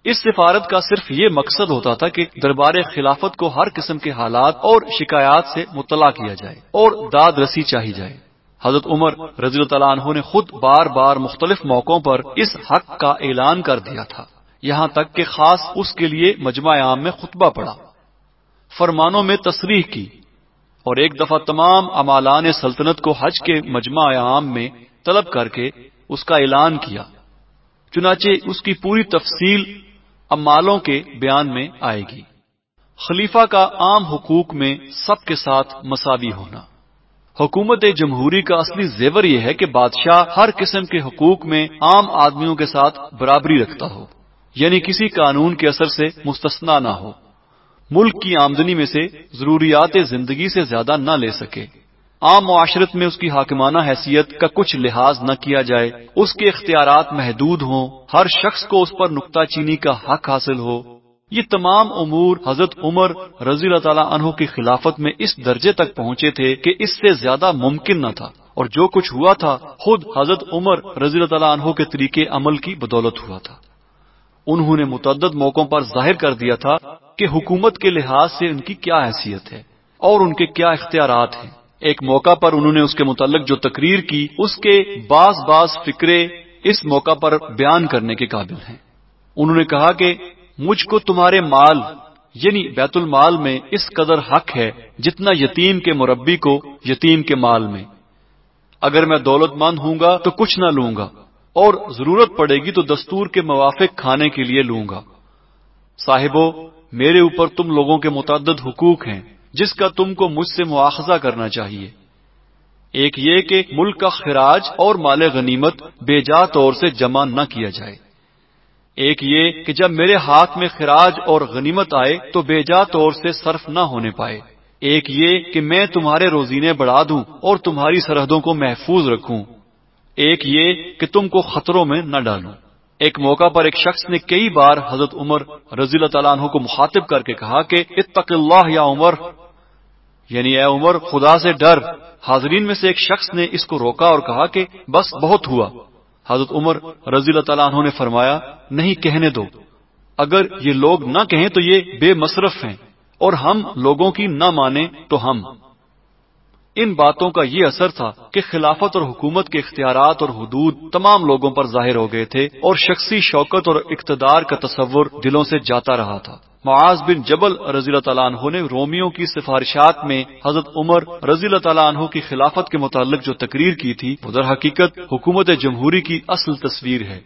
اس سفارت کا صرف یہ مقصد ہوتا تھا کہ دربار خلافت کو ہر قسم کے حالات اور شکایات سے مطلع کیا جائے اور داد رسی چاہی جائے۔ حضرت عمر رضی اللہ عنہ نے خود بار بار مختلف موقعوں پر اس حق کا اعلان کر دیا تھا۔ یہاں تک کہ خاص اس کے لیے مجمع عام میں خطبہ پڑا۔ فرمانوں میں تصریح کی اور ایک دفعہ تمام امالان سلطنت کو حج کے مجمع عام میں طلب کر کے اس کا اعلان کیا۔ چنانچہ اس کی پوری تفصیل امالوں کے بیان میں آئے گی۔ خلیفہ کا عام حقوق میں سب کے ساتھ مساوی ہونا۔ حکومت جمہوری کا اصلی زیور یہ ہے کہ بادشاہ ہر قسم کے حقوق میں عام آدمیوں کے ساتھ برابری رکھتا ہو یعنی کسی قانون کے اثر سے مستثنا نہ ہو۔ ملک کی آمدنی میں سے ضروریات زندگی سے زیادہ نہ لے سکے۔ عام معاشرت میں اس کی حاکمانہ حیثیت کا کچھ لحاظ نہ کیا جائے، اس کے اختیارات محدود ہوں، ہر شخص کو اس پر نکتہ چینی کا حق حاصل ہو۔ یہ تمام امور حضرت عمر رضی اللہ تعالیٰ عنہ کی خلافت میں اس درجے تک پہنچے تھے کہ اس سے زیادہ ممکن نہ تھا اور جو کچھ ہوا تھا خود حضرت عمر رضی اللہ تعالیٰ عنہ کے طریقے عمل کی بدولت ہوا تھا۔ انہوں نے متعدد موقعوں پر ظاہر کر دیا تھا کہ حکومت کے لحاظ سے ان کی کیا حیثیت ہے اور ان کے کیا اختیارات ہیں۔ ایک موقع پر انہوں نے اس کے متعلق جو تقریر کی، اس کے بعض بعض فکرے اس موقع پر بیان کرنے کے قابل ہیں۔ انہوں نے کہا کہ مجھ کو تمہارے مال یعنی بیت المال میں اس قدر حق ہے جتنا یتیم کے مربی کو یتیم کے مال میں۔ اگر میں دولت مند ہوں گا تو کچھ نہ لوں گا، اور ضرورت پڑے گی تو دستور کے موافق کھانے کے لیے لوں گا۔ صاحبوں میرے اوپر تم لوگوں کے متعدد حقوق ہیں، جس کا تم کو مجھ سے مواخذہ کرنا چاہیے۔ ایک یہ کہ ملک کا خراج اور مال غنیمت بے جا طور سے جمع نہ کیا جائے۔ ایک یہ کہ جب میرے ہاتھ میں خراج اور غنیمت آئے تو بے جا طور سے صرف نہ ہونے پائے۔ ایک یہ کہ میں تمہارے روزینے بڑھا دوں اور تمہاری سرحدوں کو محفوظ رکھوں۔ ایک یہ کہ تم کو خطروں میں نہ ڈالوں۔ ایک موقع پر ایک شخص نے کئی بار حضرت عمر رضی اللہ تعالیٰ عنہ کو مخاطب کر کے کہا کہ اتق اللہ یا عمر۔ یعنی اے عمر، خدا سے ڈر۔ حاضرین میں سے ایک شخص نے اس کو روکا اور کہا کہ بس بہت ہوا۔ حضرت عمر رضی اللہ تعالیٰ عنہ نے فرمایا، نہیں کہنے دو۔ اگر یہ لوگ نہ کہیں تو یہ بے مصرف ہیں، اور ہم لوگوں کی نہ مانیں تو ہم۔ ان باتوں کا یہ اثر تھا کہ خلافت اور حکومت کے اختیارات اور حدود تمام لوگوں پر ظاہر ہو گئے تھے اور شخصی شوکت اور اقتدار کا تصور دلوں سے جاتا رہا تھا۔ معاذ بن جبل رضی اللہ تعالیٰ عنہ نے رومیوں کی سفارشات میں حضرت عمر رضی اللہ تعالیٰ عنہ کی خلافت کے متعلق جو تقریر کی تھی ادھر حقیقت حکومت جمہوری کی اصل تصویر ہے۔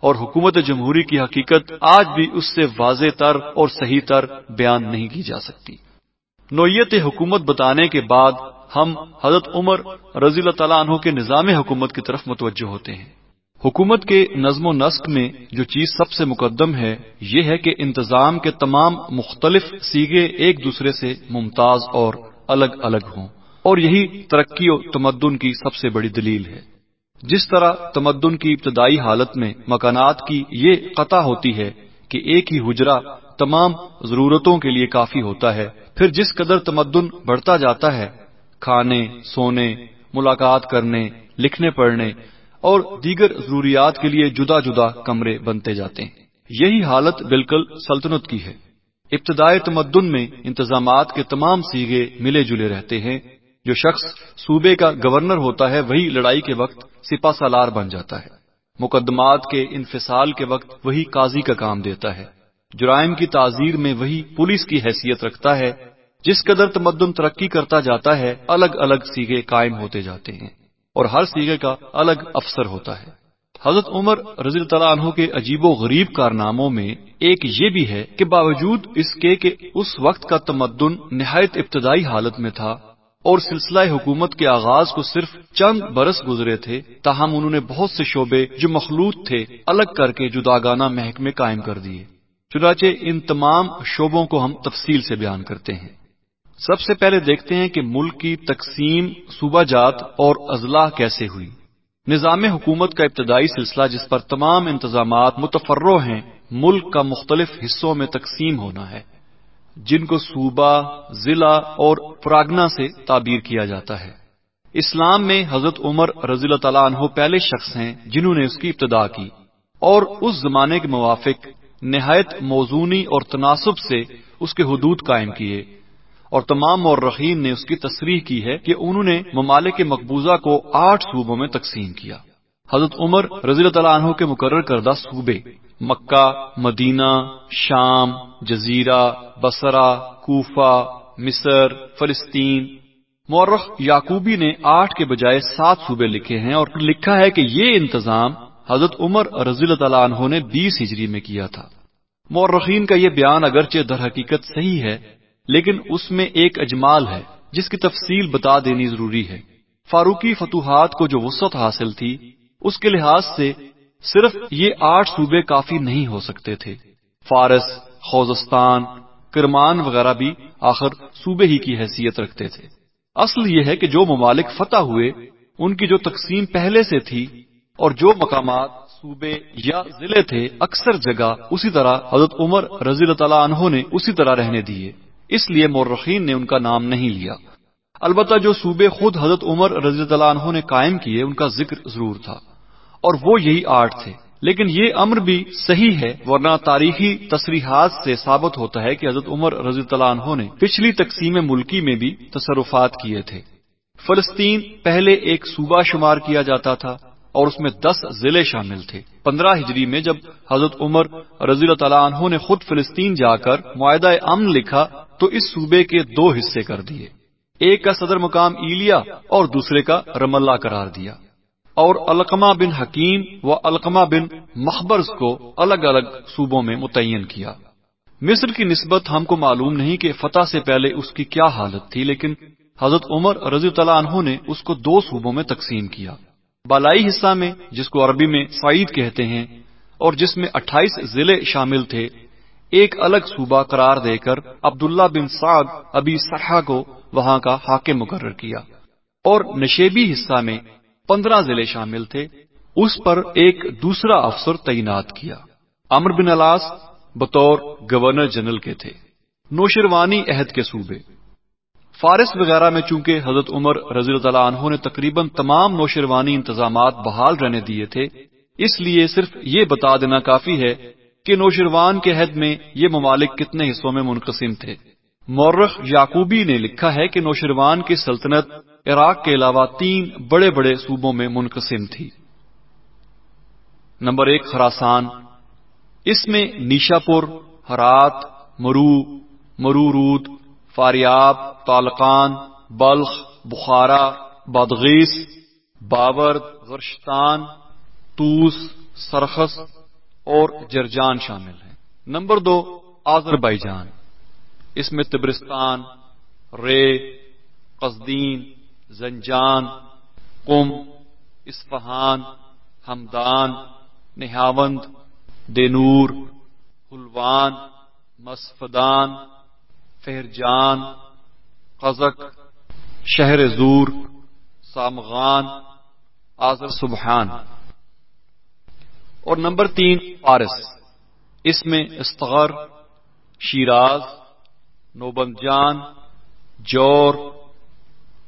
اور حکومت جمہوری کی حقیقت آج بھی اس سے واضح تر اور صحیح تر بیان نہیں کی جا سکتی۔ نوعیت حکومت بتانے کے بعد ہم حضرت عمر رضی اللہ تعالیٰ عنہ کے نظام حکومت کی طرف متوجہ ہوتے ہیں۔ حکومت کے نظم و نسق میں جو چیز سب سے مقدم ہے، یہ ہے کہ انتظام کے تمام مختلف سیگے ایک دوسرے سے ممتاز اور الگ الگ ہوں۔ اور یہی ترقی و تمدن کی سب سے بڑی دلیل ہے۔ جس طرح تمدن کی ابتدائی حالت میں مکانات کی یہ قطع ہوتی ہے کہ ایک ہی حجرا تمام ضرورتوں کے لیے کافی ہوتا ہے، پھر جس قدر تمدن بڑھتا جاتا ہے کھانے، سونے، ملاقات کرنے، لکھنے، پڑھنے اور دیگر ضروریات کے لیے جدا جدا کمرے بنتے جاتے ہیں۔ یہی حالت بالکل سلطنت کی ہے۔ ابتدائی تمدن میں انتظامات کے تمام سیگے ملے جلے رہتے ہیں۔ جو شخص صوبے کا گورنر ہوتا ہے، وہی لڑائی کے وقت سپا سالار بن جاتا ہے۔ مقدمات کے انفصال کے وقت وہی قاضی کا کام دیتا ہے۔ جرائم کی تعزیر میں وہی پولیس کی حیثیت رکھتا ہے۔ جس قدر تمدن ترقی کرتا جاتا ہے، الگ الگ سیگے قائم ہوتے جاتے ہیں اور ہر سیگے کا الگ افسر ہوتا ہے۔ حضرت عمر رضی اللہ عنہ کے عجیب و غریب کارناموں میں ایک یہ بھی ہے کہ باوجود اس کے کہ اس وقت کا تمدن نہایت ابتدائی حالت میں تھا اور سلسلہ حکومت کے آغاز کو صرف چند برس گزرے تھے، تاہم انہوں نے بہت سے شعبے جو مخلوط تھے الگ کر کے جداگانہ محکمے قائم کر دیے۔ چنانچہ ان تمام شعبوں کو ہم تفصیل سے بیان کرتے ہیں۔ سب سے پہلے دیکھتے ہیں کہ ملک کی تقسیم صوبہ جات اور اضلاع کیسے ہوئی۔ نظام حکومت کا ابتدائی سلسلہ جس پر تمام انتظامات متفرو ہیں، ملک کا مختلف حصوں میں تقسیم ہونا ہے، جن کو صوبہ، ضلع اور پراگنا سے تعبیر کیا جاتا ہے۔ اسلام میں حضرت عمر رضی اللہ تعالیٰ عنہ پہلے شخص ہیں جنہوں نے اس کی ابتدا کی۔ اور اس زمانے کے موافق نہایت موزونی اور تناسب سے اس کے حدود قائم کیے۔ اور تمام مورخین نے اس کی تصریح کی ہے کہ انہوں نے ممالک مقبوضہ کو آٹھ صوبوں میں تقسیم کیا۔ حضرت عمر رضی اللہ تعالیٰ عنہ کے مقرر کردہ صوبے مکہ، مدینہ، شام، جزیرہ بسرا کوفہ، مصر، فلسطین۔ مورخ یعقوبی نے آٹھ کے بجائے سات صوبے لکھے ہیں اور لکھا ہے کہ یہ انتظام حضرت عمر رضی اللہ تعالیٰ عنہ نے بیس ہجری میں کیا تھا۔ مورخین کا یہ بیان اگرچہ در حقیقت صحیح ہے لیکن اس میں ایک اجمال ہے، جس کی تفصیل بتا دینی ضروری ہے۔ فاروقی فتوحات کو جو وسعت حاصل تھی، اس کے لحاظ سے صرف یہ آٹھ صوبے کافی نہیں ہو سکتے تھے۔ فارس، خوزستان، کرمان وغیرہ بھی آخر صوبے ہی کی حیثیت رکھتے تھے۔ اصل یہ ہے کہ جو ممالک فتح ہوئے، ان کی جو تقسیم پہلے سے تھی اور جو مقامات صوبے یا ضلع تھے، اکثر جگہ اسی طرح حضرت عمر رضی اللہ تعالیٰ عنہ نے اسی طرح رہنے دیے۔ اس لیے مورخین نے ان کا نام نہیں لیا۔ البتہ جو صوبے خود حضرت عمر رضی اللہ عنہ نے قائم کیے، ان کا ذکر ضرور تھا۔ اور وہ یہی آٹھ تھے۔ لیکن یہ امر بھی صحیح ہے، ورنہ تاریخی تصریحات سے ثابت ہوتا ہے کہ حضرت عمر رضی اللہ عنہ نے پچھلی تقسیم ملکی میں بھی تصرفات کیے تھے۔ فلسطین پہلے ایک صوبہ شمار کیا جاتا تھا اور اس میں دس ضلع شامل تھے۔ پندرہ ہجری میں جب حضرت عمر رضی اللہ تعالیٰ عنہ نے خود فلسطین جا کر معاہدہ امن لکھا تو اس صوبے کے دو حصے کر دیے۔ ایک کا صدر مقام ایلیا اور دوسرے کا رم اللہ قرار دیا۔ اور القمہ بن حکیم و القمہ بن مخبرز کو الگ الگ صوبوں میں متعین کیا۔ مصر کی نسبت ہم کو معلوم نہیں کہ فتح سے پہلے اس کی کیا حالت تھی، لیکن حضرت عمر رضی اللہ عنہ نے اس کو دو صوبوں میں تقسیم کیا۔ بالائی حصہ میں، جس کو عربی میں سعید کہتے ہیں، اور جس میں اٹھائیس ضلع شامل تھے ایک الگ صوبہ قرار دے کر عبداللہ بن سعد ابی صحا کو وہاں کا حاکم مقرر کیا اور نشیبی حصہ میں پندرہ ضلع شامل تھے، اس پر ایک دوسرا افسر تعینات کیا۔ امر بن الاس بطور گورنر جنرل کے تھے، نوشروانی عہد کے صوبے۔ فارس وغیرہ میں چونکہ حضرت عمر رضی اللہ عنہ نے تقریباً تمام نوشروانی انتظامات بحال رہنے دیے تھے، اس لیے صرف یہ بتا دینا کافی ہے کہ نوشروان کے حد میں یہ ممالک کتنے حصوں میں منقسم تھے۔ مورخ یعقوبی نے لکھا ہے کہ نوشروان کی سلطنت عراق کے علاوہ تین بڑے بڑے صوبوں میں منقسم تھی۔ نمبر ایک، خراسان۔ اس میں نیشا پور ہرات، مرو، مرورود، فاریاب تالقان بلخ، بخارا بدغیس باورد، غرشتان توس سرخس اور جرجان شامل ہیں۔ نمبر دو آزر بائی جان اس میں تبرستان، رے قصدین زنجان، قم اسفہان ہمدان، نہاوند، دینور، حلوان مسفدان فہرجان، قزق، شہر زور، سامغان آزر سبحان۔ اور نمبر تین، فارس۔ اس میں استغر شیراز نوبندجان جور،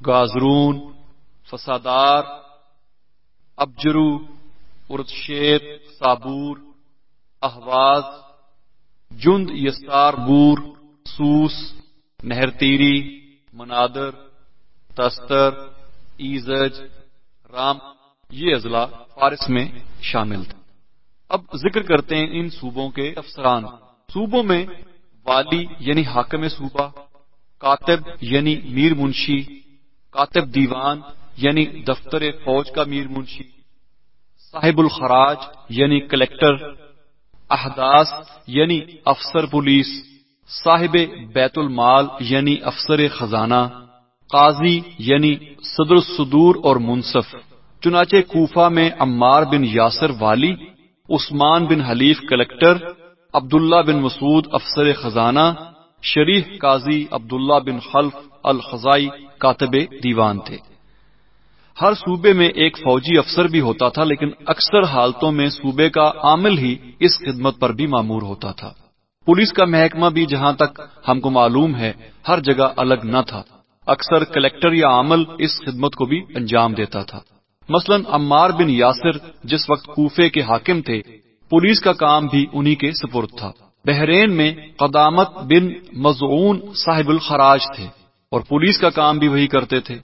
گازرون، فسادار، ابجرو ارد صابور، احواز، جند یستار بور سوس نہر تیری منادر، تستر، ایزج، رام۔ یہ اضلاع فارس میں شامل تھا اب ذکر کرتے ہیں ان صوبوں کے افسران۔ صوبوں میں والی یعنی حاکم صوبہ، کاتب یعنی میر منشی، کاتب دیوان یعنی دفتر فوج کا میر منشی، صاحب الخراج یعنی کلیکٹر، احداث یعنی افسر پولیس، صاحب بیت المال یعنی افسر خزانہ، قاضی یعنی صدر الصدور اور منصف۔ چنانچہ کوفہ میں عمار بن یاسر والی عثمان بن حلیف کلیکٹر عبداللہ بن مسعود افسر خزانہ شریف قاضی عبداللہ بن خلف الخزائی کاتب دیوان تھے۔ ہر صوبے میں ایک فوجی افسر بھی ہوتا تھا، لیکن اکثر حالتوں میں صوبے کا عامل ہی اس خدمت پر بھی معمور ہوتا تھا۔ پولیس کا محکمہ بھی جہاں تک ہم کو معلوم ہے، ہر جگہ الگ نہ تھا۔ اکثر کلیکٹر یا عامل اس خدمت کو بھی انجام دیتا تھا۔ مثلا عمار بن یاسر جس وقت کوفے کے حاکم تھے، پولیس کا کام بھی انہی کے سپرد تھا۔ بحرین میں قدامت بن مضعون صاحب الخراج تھے اور پولیس کا کام بھی وہی کرتے تھے۔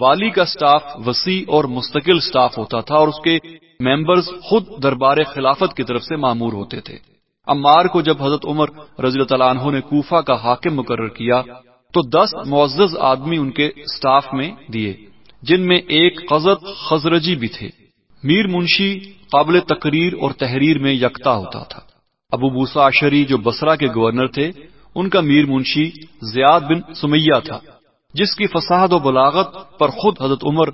والی کا سٹاف وسیع اور مستقل سٹاف ہوتا تھا اور اس کے ممبرز خود دربار خلافت کی طرف سے معمور ہوتے تھے۔ عمار کو جب حضرت عمر رضی اللہ عنہ نے کوفہ کا حاکم مقرر کیا، تو دس معزز آدمی ان کے سٹاف میں دیے۔ جن میں ایک قزت خزرجی بھی تھے۔ میر منشی قابل تقریر اور تحریر میں یکتا ہوتا تھا۔ ابو بوسا اشری جو بسرا کے گورنر تھے، ان کا میر منشی زیاد بن سمیہ تھا، جس کی فساد و بلاغت پر خود حضرت عمر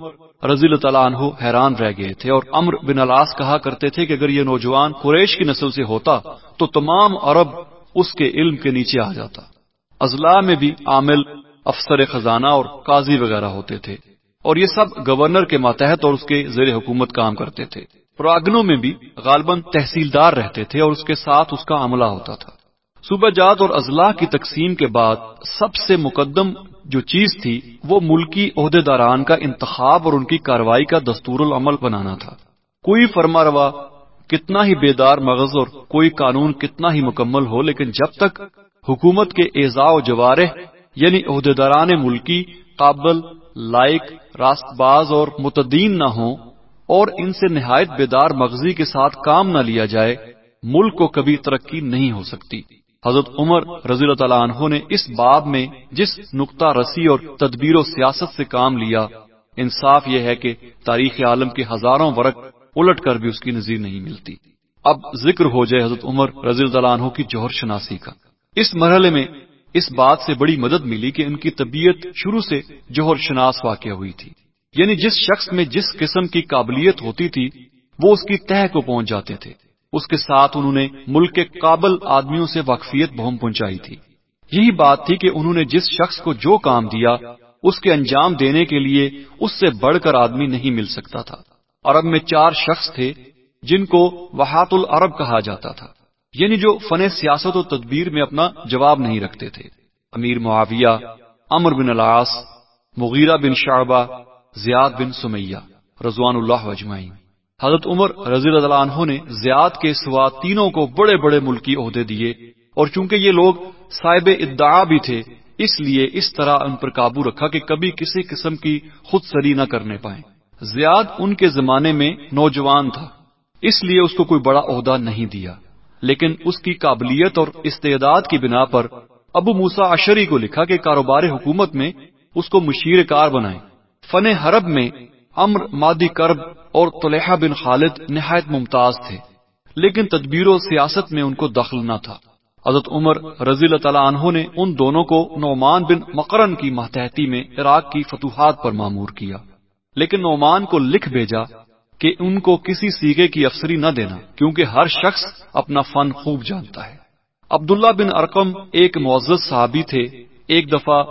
رضی اللہ تعالیٰ عنہ حیران رہ گئے تھے اور امر بن الاس کہا کرتے تھے کہ اگر یہ نوجوان قریش کی نسل سے ہوتا تو تمام عرب اس کے علم کے نیچے آ جاتا۔ اضلاع میں بھی عامل افسر خزانہ اور قاضی وغیرہ ہوتے تھے۔ اور یہ سب گورنر کے ماتحت اور اس کے زیر حکومت کام کرتے تھے۔ پراگنوں میں بھی غالباً تحصیلدار رہتے تھے اور اس کے ساتھ اس کا عملہ ہوتا تھا۔ صوبہ جات اور اضلاع کی تقسیم کے بعد سب سے مقدم جو چیز تھی وہ ملکی عہدے داران کا انتخاب اور ان کی کاروائی کا دستور العمل بنانا تھا۔ کوئی فرما روا کتنا ہی بیدار مغز اور کوئی قانون کتنا ہی مکمل ہو، لیکن جب تک حکومت کے اعزاء و جوارح یعنی عہدے داران ملکی، قابل، لائق راست باز اور متدین نہ ہوں اور ان سے نہایت بیدار مغزی کے ساتھ کام نہ لیا جائے، ملک کو کبھی ترقی نہیں ہو سکتی۔ حضرت عمر رضی اللہ تعالیٰ عنہ نے اس باب میں جس نقطہ رسی اور تدبیر و سیاست سے کام لیا، انصاف یہ ہے کہ تاریخ عالم کے ہزاروں ورق الٹ کر بھی اس کی نظیر نہیں ملتی۔ اب ذکر ہو جائے حضرت عمر رضی اللہ عنہ کی جوہر شناسی کا۔ اس مرحلے میں اس بات سے بڑی مدد ملی کہ ان کی طبیعت شروع سے جوہر شناس واقع ہوئی تھی۔ یعنی جس شخص میں جس قسم کی قابلیت ہوتی تھی، وہ اس کی تہ کو پہنچ جاتے تھے۔ اس کے ساتھ انہوں نے ملک کے قابل آدمیوں سے واقفیت بہم پہنچائی تھی۔ یہی بات تھی کہ انہوں نے جس شخص کو جو کام دیا، اس کے انجام دینے کے لیے اس سے بڑھ کر آدمی نہیں مل سکتا تھا۔ عرب میں چار شخص تھے، جن کو وحات العرب کہا جاتا تھا۔ یعنی جو فن سیاست و تدبیر میں اپنا جواب نہیں رکھتے تھے۔ امیر معاویہ امر بن الاس مغیرہ بن شعبہ، زیاد بن سمیہ رضوان اللہ اجمعین۔ حضرت عمر رضی اللہ عنہ نے زیاد کے سوا تینوں کو بڑے بڑے ملکی عہدے دیے اور چونکہ یہ لوگ صاحب ادعا بھی تھے، اس لیے اس طرح ان پر قابو رکھا کہ کبھی کسی قسم کی خود سری نہ کرنے پائیں۔ زیاد ان کے زمانے میں نوجوان تھا، اس لیے اس کو کوئی بڑا عہدہ نہیں دیا۔ لیکن اس کی قابلیت اور استعداد کی بنا پر ابو موسا اشری کو لکھا کہ کاروبار حکومت میں اس کو مشیر کار بنائیں۔ فن حرب میں امر مادی کرب اور طلحہ بن خالد نہایت ممتاز تھے، لیکن تدبیر و سیاست میں ان کو دخل نہ تھا۔ حضرت عمر رضی اللہ تعالیٰ عنہ نے ان دونوں کو نعمان بن مقرن کی ماتحتی میں عراق کی فتوحات پر معمور کیا، لیکن نعمان کو لکھ بھیجا کہ ان کو کسی سیگے کی افسری نہ دینا، کیونکہ ہر شخص اپنا فن خوب جانتا ہے۔ عبداللہ بن ارقم ایک معزز صحابی تھے۔ ایک دفعہ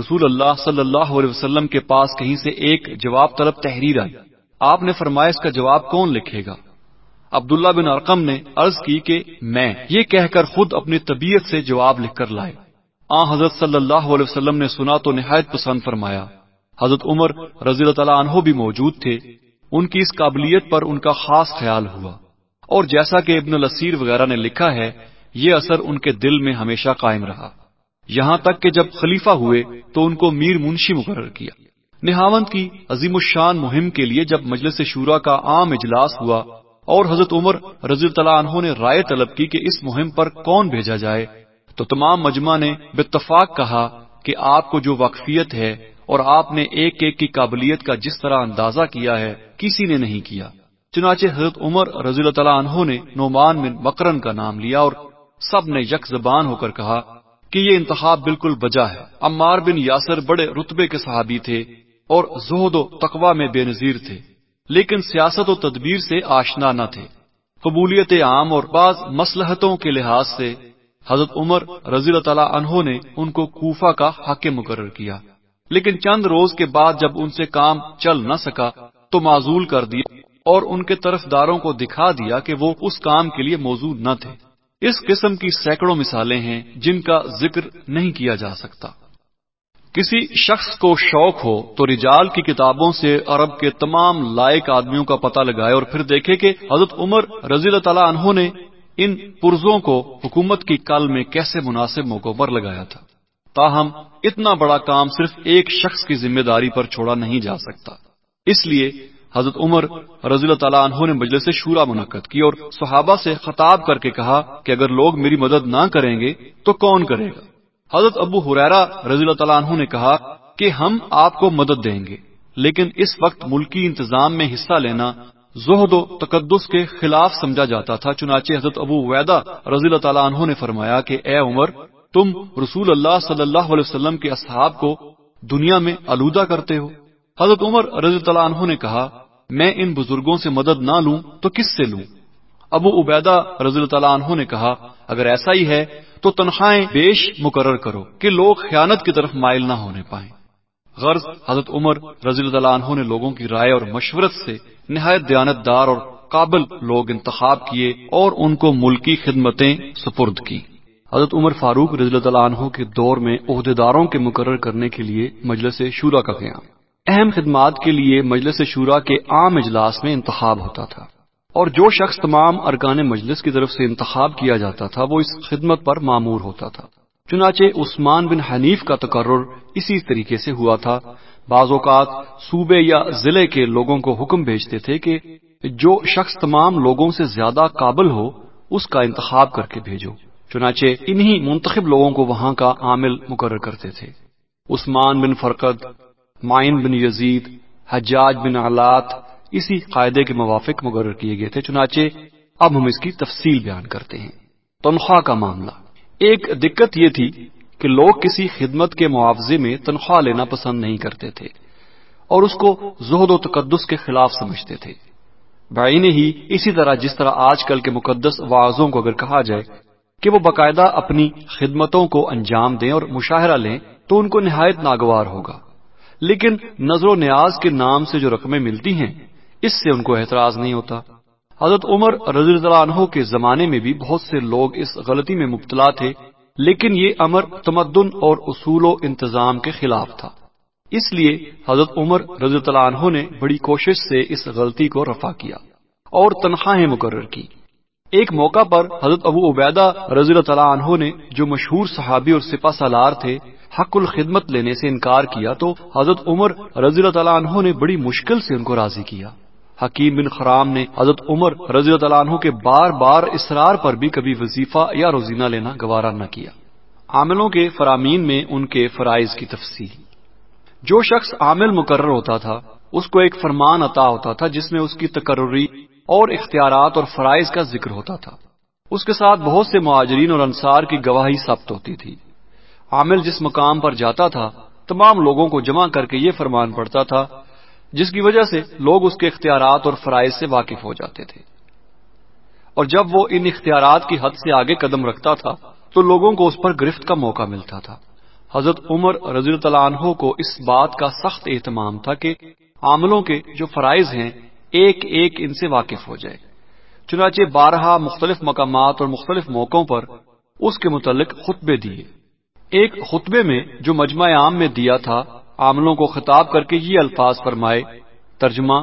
رسول اللہ صلی اللہ علیہ وسلم کے پاس کہیں سے ایک جواب طلب تحریر آئی۔ آپ نے فرمایا، اس کا جواب کون لکھے گا؟ عبداللہ بن ارقم نے عرض کی کہ میں۔ یہ کہہ کر خود اپنی طبیعت سے جواب لکھ کر لائے۔ آ، حضرت صلی اللہ علیہ وسلم نے سنا تو نہایت پسند فرمایا۔ حضرت عمر رضی اللہ تعالیٰ عنہ بھی موجود تھے۔ ان کی اس قابلیت پر ان کا خاص خیال ہوا۔ اور جیسا کہ ابن الاسیر وغیرہ نے لکھا ہے، یہ اثر ان کے دل میں ہمیشہ قائم رہا۔ یہاں تک کہ جب خلیفہ ہوئے تو ان کو میر منشی مقرر کیا۔ نہاونت کی عظیم الشان مہم کے لیے جب مجلس شورا کا عام اجلاس ہوا اور حضرت عمر رضی اللہ عنہ نے رائے طلب کی کہ اس مہم پر کون بھیجا جائے، تو تمام مجمع نے بتفاق کہا کہ آپ کو جو واقفیت ہے اور آپ نے ایک ایک کی قابلیت کا جس طرح اندازہ کیا ہے کسی نے نہیں کیا۔ چنانچہ حضرت عمر رضی اللہ تعالیٰ عنہ نے نعمان بن مکرن کا نام لیا اور سب نے یک زبان ہو کر کہا کہ یہ انتخاب بالکل بجا ہے۔ عمار بن یاسر بڑے رتبے کے صحابی تھے اور زہد و تقوا میں بے نظیر تھے، لیکن سیاست و تدبیر سے آشنا نہ تھے۔ قبولیت عام اور بعض مسلحتوں کے لحاظ سے حضرت عمر رضی اللہ تعالیٰ عنہ نے ان کو کوفہ کا حق مقرر کیا۔ لیکن چند روز کے بعد جب ان سے کام چل نہ سکا تو معذول کر دیا اور ان کے طرف داروں کو دکھا دیا کہ وہ اس کام کے لیے موجود نہ تھے۔ اس قسم کی سینکڑوں مثالیں ہیں جن کا ذکر نہیں کیا جا سکتا۔ کسی شخص کو شوق ہو تو رجال کی کتابوں سے عرب کے تمام لائق آدمیوں کا پتہ لگائے اور پھر دیکھے کہ حضرت عمر رضی اللہ تعالیٰ عنہ نے ان پرزوں کو حکومت کی کل میں کیسے مناسب موقعوں پر لگایا تھا۔ تاہم، اتنا بڑا کام صرف ایک شخص کی ذمہ داری پر چھوڑا نہیں جا سکتا۔ اس لیے حضرت عمر رضی اللہ تعالیٰ عنہ نے مجلس شورا منعقد کی اور صحابہ سے خطاب کر کے کہا کہ اگر لوگ میری مدد نہ کریں گے تو کون کرے گا؟ حضرت ابو حریرا رضی اللہ تعالیٰ عنہ نے کہا کہ ہم آپ کو مدد دیں گے، لیکن اس وقت ملکی انتظام میں حصہ لینا زہد و تقدس کے خلاف سمجھا جاتا تھا، چنانچہ حضرت ابو ویدا رضی اللہ تعالیٰ عنہ نے فرمایا کہ اے عمر، تم رسول اللہ صلی اللہ علیہ وسلم کے اصحاب کو دنیا میں آلودہ کرتے ہو۔ حضرت عمر رضی اللہ عنہ نے کہا، میں ان بزرگوں سے مدد نہ لوں تو کس سے لوں؟ ابو عبیدہ رضی اللہ عنہ نے کہا، اگر ایسا ہی ہے تو تنخواہیں بیش مقرر کرو کہ لوگ خیانت کی طرف مائل نہ ہونے پائیں۔ غرض، حضرت عمر رضی اللہ عنہ نے لوگوں کی رائے اور مشورت سے نہایت دیانت دار اور قابل لوگ انتخاب کیے اور ان کو ملکی خدمتیں سپرد کی حضرت عمر فاروق رضی اللہ عنہ کے دور میں عہدیداروں کے مقرر کرنے کے لیے مجلس شورا کا قیام۔ اہم خدمات کے لیے مجلس شورا کے عام اجلاس میں انتخاب ہوتا تھا۔ اور جو شخص تمام ارکان مجلس کی طرف سے انتخاب کیا جاتا تھا، وہ اس خدمت پر معمور ہوتا تھا۔ چنانچہ عثمان بن حنیف کا تقرر اسی طریقے سے ہوا تھا۔ بعض اوقات صوبے یا ضلع کے لوگوں کو حکم بھیجتے تھے کہ جو شخص تمام لوگوں سے زیادہ قابل ہو، اس کا انتخاب کر کے بھیجو۔ چنانچہ انہی منتخب لوگوں کو وہاں کا عامل مقرر کرتے تھے۔ عثمان بن فرقد معین بن یزید، حجاج بن علات، اسی قاعدے کے موافق مقرر کیے گئے تھے، چنانچہ اب ہم اس کی تفصیل بیان کرتے ہیں۔ تنخواہ کا معاملہ۔ ایک دقت یہ تھی کہ لوگ کسی خدمت کے معاوضے میں تنخواہ لینا پسند نہیں کرتے تھے اور اس کو زہد و تقدس کے خلاف سمجھتے تھے۔ بھائی نے ہی اسی طرح جس طرح آج کل کے مقدس واعظوں کو اگر کہا جائے کہ وہ باقاعدہ اپنی خدمتوں کو انجام دیں اور مشاہرہ لیں، تو ان کو نہایت ناگوار ہوگا۔ لیکن نظر و نیاز کے نام سے جو رقمیں ملتی ہیں، اس سے ان کو اعتراض نہیں ہوتا۔ حضرت عمر رضی اللہ عنہ کے زمانے میں بھی بہت سے لوگ اس غلطی میں مبتلا تھے، لیکن یہ امر تمدن اور اصول و انتظام کے خلاف تھا۔ اس لیے حضرت عمر رضی اللہ عنہ نے بڑی کوشش سے اس غلطی کو رفع کیا اور تنخواہیں مقرر کی۔ ایک موقع پر حضرت ابو عبیدہ رضی اللہ عنہ نے جو مشہور صحابی اور سپا سالار تھے حق الخدمت لینے سے انکار کیا تو حضرت عمر رضی اللہ تعالیٰ عنہ نے بڑی مشکل سے ان کو راضی کیا۔ حکیم بن خرام نے حضرت عمر رضی اللہ عنہ کے بار بار اسرار پر بھی کبھی وظیفہ یا روزینہ لینا گوارا نہ کیا۔ عاملوں کے فرامین میں ان کے فرائض کی تفصیل۔ جو شخص عامل مقرر ہوتا تھا، اس کو ایک فرمان عطا ہوتا تھا جس میں اس کی تقرری اور اختیارات اور فرائض کا ذکر ہوتا تھا۔ اس کے ساتھ بہت سے مہاجرین اور انصار کی گواہی ثبت ہوتی تھی۔ عامل جس مقام پر جاتا تھا، تمام لوگوں کو جمع کر کے یہ فرمان پڑتا تھا، جس کی وجہ سے لوگ اس کے اختیارات اور فرائض سے واقف ہو جاتے تھے۔ اور جب وہ ان اختیارات کی حد سے آگے قدم رکھتا تھا، تو لوگوں کو اس پر گرفت کا موقع ملتا تھا۔ حضرت عمر رضی اللہ عنہ کو اس بات کا سخت اہتمام تھا کہ عاملوں کے جو فرائض ہیں، ایک ایک ان سے واقف ہو جائے۔ چنانچہ بارہا مختلف مقامات اور مختلف موقعوں پر اس کے متعلق خطبے دیے۔ ایک خطبے میں جو مجمع عام میں دیا تھا، عاملوں کو خطاب کر کے یہ الفاظ فرمائے، ترجمہ،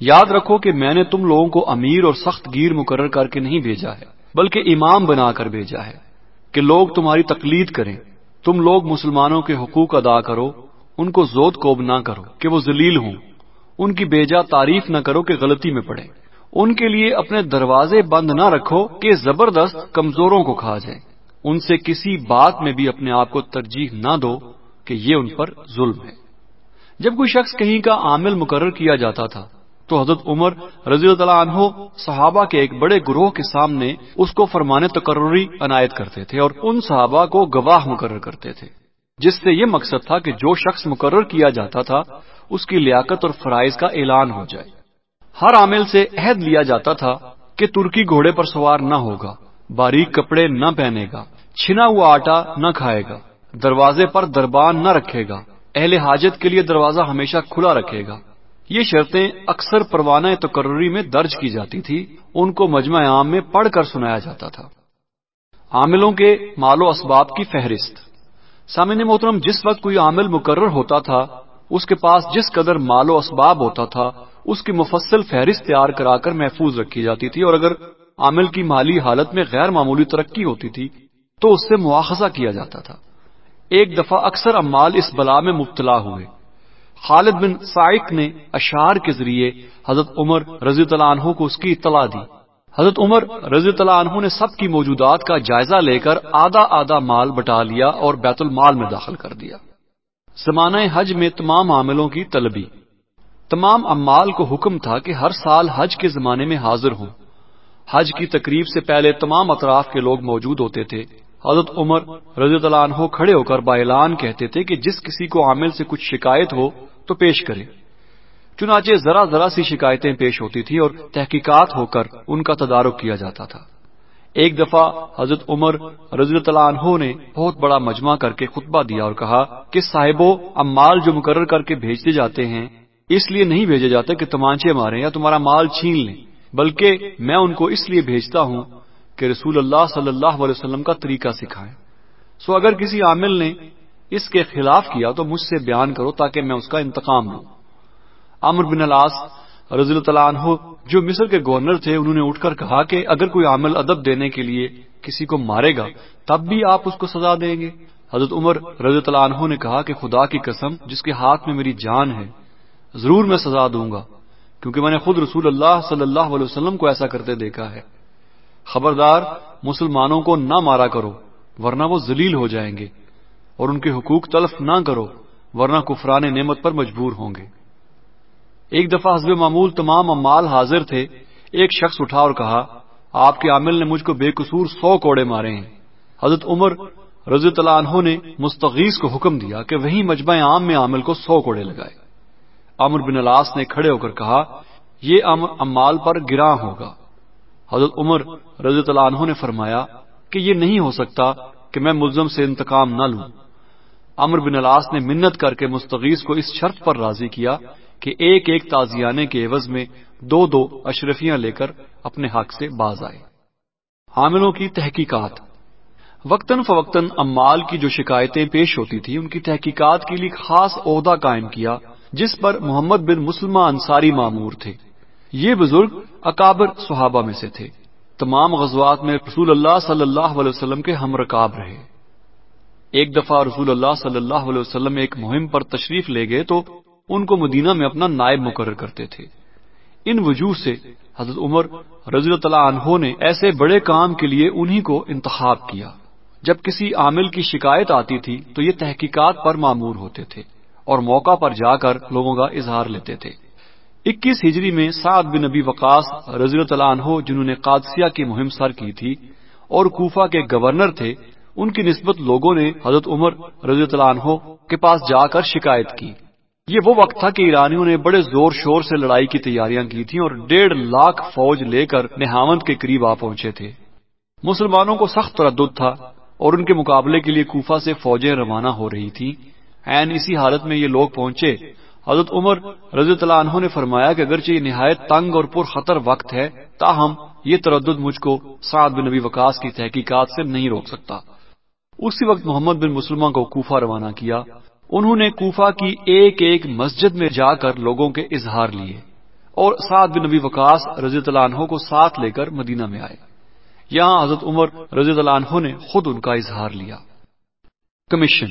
یاد رکھو کہ میں نے تم لوگوں کو امیر اور سخت گیر مقرر کر کے نہیں بھیجا ہے، بلکہ امام بنا کر بھیجا ہے کہ لوگ تمہاری تقلید کریں۔ تم لوگ مسلمانوں کے حقوق ادا کرو، ان کو زود کوب نہ کرو کہ وہ ذلیل ہوں۔ ان کی بیجا تعریف نہ کرو کہ غلطی میں پڑے۔ ان کے لیے اپنے دروازے بند نہ رکھو کہ زبردست کمزوروں کو کھا جائیں۔ ان سے کسی بات میں بھی اپنے آپ کو ترجیح نہ دو کہ یہ ان پر ظلم ہے۔ جب کوئی شخص کہیں کا عامل مقرر کیا جاتا تھا، تو حضرت عمر رضی اللہ عنہ صحابہ کے ایک بڑے گروہ کے سامنے اس کو فرمانے تقرری عنایت کرتے تھے اور ان صحابہ کو گواہ مقرر کرتے تھے۔ جس سے یہ مقصد تھا کہ جو شخص مقرر کیا جاتا تھا، اس کی لیاقت اور فرائض کا اعلان ہو جائے۔ ہر عامل سے عہد لیا جاتا تھا کہ ترکی گھوڑے پر سوار نہ ہوگا، باریک کپڑے نہ پہنے گا۔ چھنا ہوا آٹا نہ کھائے گا، دروازے پر دربان نہ رکھے گا، اہل حاجت کے لیے دروازہ ہمیشہ کھلا رکھے گا۔ یہ شرطیں اکثر پروانہ تقرری میں درج کی جاتی تھی ان کو مجمع عام میں پڑھ کر سنایا جاتا تھا۔ عاملوں کے مال و اسباب کی فہرست۔ سامع محترم، جس وقت کوئی عامل مقرر ہوتا تھا، اس کے پاس جس قدر مال و اسباب ہوتا تھا، اس کی مفصل فہرست تیار کرا کر محفوظ رکھی جاتی تھی اور اگر عامل کی مالی حالت میں غیر معمولی ترقی ہوتی تھی تو اس سے مواخذہ کیا جاتا تھا۔ ایک دفعہ اکثر امال اس بلا میں مبتلا ہوئے۔ خالد بن سائق نے اشار کے ذریعے حضرت عمر رضی اللہ عنہ کو اس کی اطلاع دی۔ حضرت عمر رضی اللہ عنہ نے سب کی موجودات کا جائزہ لے کر آدھا آدھا مال بٹا لیا اور بیت المال میں داخل کر دیا۔ زمانہ حج میں تمام عاملوں کی طلبی۔ تمام امال کو حکم تھا کہ ہر سال حج کے زمانے میں حاضر ہوں۔ حج کی تقریب سے پہلے تمام اطراف کے لوگ موجود ہوتے تھے۔ حضرت عمر رضی اللہ عنہ کھڑے ہو کر با اعلان کہتے تھے کہ جس کسی کو عامل سے کچھ شکایت ہو تو پیش کرے۔ چنانچہ ذرا ذرا سی شکایتیں پیش ہوتی تھی اور تحقیقات ہو کر ان کا تدارک کیا جاتا تھا۔ ایک دفعہ حضرت عمر رضی اللہ عنہ نے بہت بڑا مجمع کر کے خطبہ دیا اور کہا کہ صاحبوں امال جو مقرر کر کے بھیجتے جاتے ہیں، اس لیے نہیں بھیجے جاتے کہ تمانچے مارے یا تمہارا مال چھین لیں، بلکہ میں ان کو اس لیے بھیجتا ہوں کہ رسول اللہ صلی اللہ علیہ وسلم کا طریقہ سکھائیں۔ سو اگر کسی عامل نے اس کے خلاف کیا تو مجھ سے بیان کرو تاکہ میں اس کا انتقام لوں۔ امر بن الاس رضی اللہ عنہ، جو مصر کے گورنر تھے، انہوں نے اٹھ کر کہا کہ اگر کوئی عامل ادب دینے کے لیے کسی کو مارے گا، تب بھی آپ اس کو سزا دیں گے۔ حضرت عمر رضی اللہ عنہ نے کہا کہ خدا کی قسم، جس کے ہاتھ میں میری جان ہے، ضرور میں سزا دوں گا، کیونکہ میں نے خود رسول اللہ صلی اللہ علیہ وسلم کو ایسا کرتے دیکھا ہے۔ خبردار مسلمانوں کو نہ مارا کرو، ورنہ وہ ذلیل ہو جائیں گے۔ اور ان کے حقوق تلف نہ کرو، ورنہ کفران نعمت پر مجبور ہوں گے۔ ایک دفعہ حزب معمول تمام امال حاضر تھے، ایک شخص اٹھا اور کہا، آپ کے عامل نے مجھ کو بے قصور سو کوڑے مارے ہیں۔ حضرت عمر رضی اللہ عنہ نے مستغیث کو حکم دیا کہ وہی مجمع عام میں عامل کو سو کوڑے لگائے۔ امر بن الاس نے کھڑے ہو کر کہا، یہ امال پر گراں ہوگا۔ حضرت عمر رضی اللہ عنہ نے فرمایا کہ یہ نہیں ہو سکتا کہ میں ملزم سے انتقام نہ لوں۔ امر بن الاس نے منت کر کے مستغیث کو اس شرط پر راضی کیا کہ ایک ایک تازیانے کے عوض میں دو دو اشرفیاں لے کر اپنے حق سے باز آئے۔ حاملوں کی تحقیقات۔ وقتاً فوقتاً امال کی جو شکایتیں پیش ہوتی تھی ان کی تحقیقات کے لیے خاص عہدہ قائم کیا، جس پر محمد بن مسلمہ انصاری معمور تھے۔ یہ بزرگ اکابر صحابہ میں سے تھے۔ تمام غزوات میں رسول اللہ صلی اللہ علیہ وسلم کے ہم رکاب رہے۔ ایک دفعہ رسول اللہ صلی اللہ علیہ وسلم ایک مہم پر تشریف لے گئے تو ان کو مدینہ میں اپنا نائب مقرر کرتے تھے۔ ان وجوہ سے حضرت عمر رضی اللہ عنہ نے ایسے بڑے کام کے لیے انہی کو انتخاب کیا۔ جب کسی عامل کی شکایت آتی تھی تو یہ تحقیقات پر معمور ہوتے تھے اور موقع پر جا کر لوگوں کا اظہار لیتے تھے۔ اکیس ہجری میں سعد بن نبی وقاص رضی اللہ عنہ، جنہوں نے قادسیہ کی مہم سر کی تھی اور کوفہ کے گورنر تھے، ان کی نسبت لوگوں نے حضرت عمر رضی اللہ عنہ کے پاس جا کر شکایت کی۔ یہ وہ وقت تھا کہ ایرانیوں نے بڑے زور شور سے لڑائی کی تیاریاں کی تھیں اور ڈیڑھ لاکھ فوج لے کر نہاوند کے قریب آ پہنچے تھے۔ مسلمانوں کو سخت تردد تھا اور ان کے مقابلے کے لیے کوفہ سے فوجیں روانہ ہو رہی تھی این اسی حالت میں یہ لوگ پہنچے حضرت عمر رضی اللہ عنہ نے فرمایا کہ اگرچہ یہ نہایت تنگ اور پر خطر وقت ہے، تاہم یہ تردد مجھ کو سعد بن نبی وکاس کی تحقیقات سے نہیں روک سکتا۔ اسی وقت محمد بن مسلمہ کو کوفہ روانہ کیا۔ انہوں نے کوفہ کی ایک ایک مسجد میں جا کر لوگوں کے اظہار لیے اور سعد بن نبی وکاس رضی اللہ عنہ کو ساتھ لے کر مدینہ میں آئے۔ یہاں حضرت عمر رضی اللہ عنہ نے خود ان کا اظہار لیا۔ کمیشن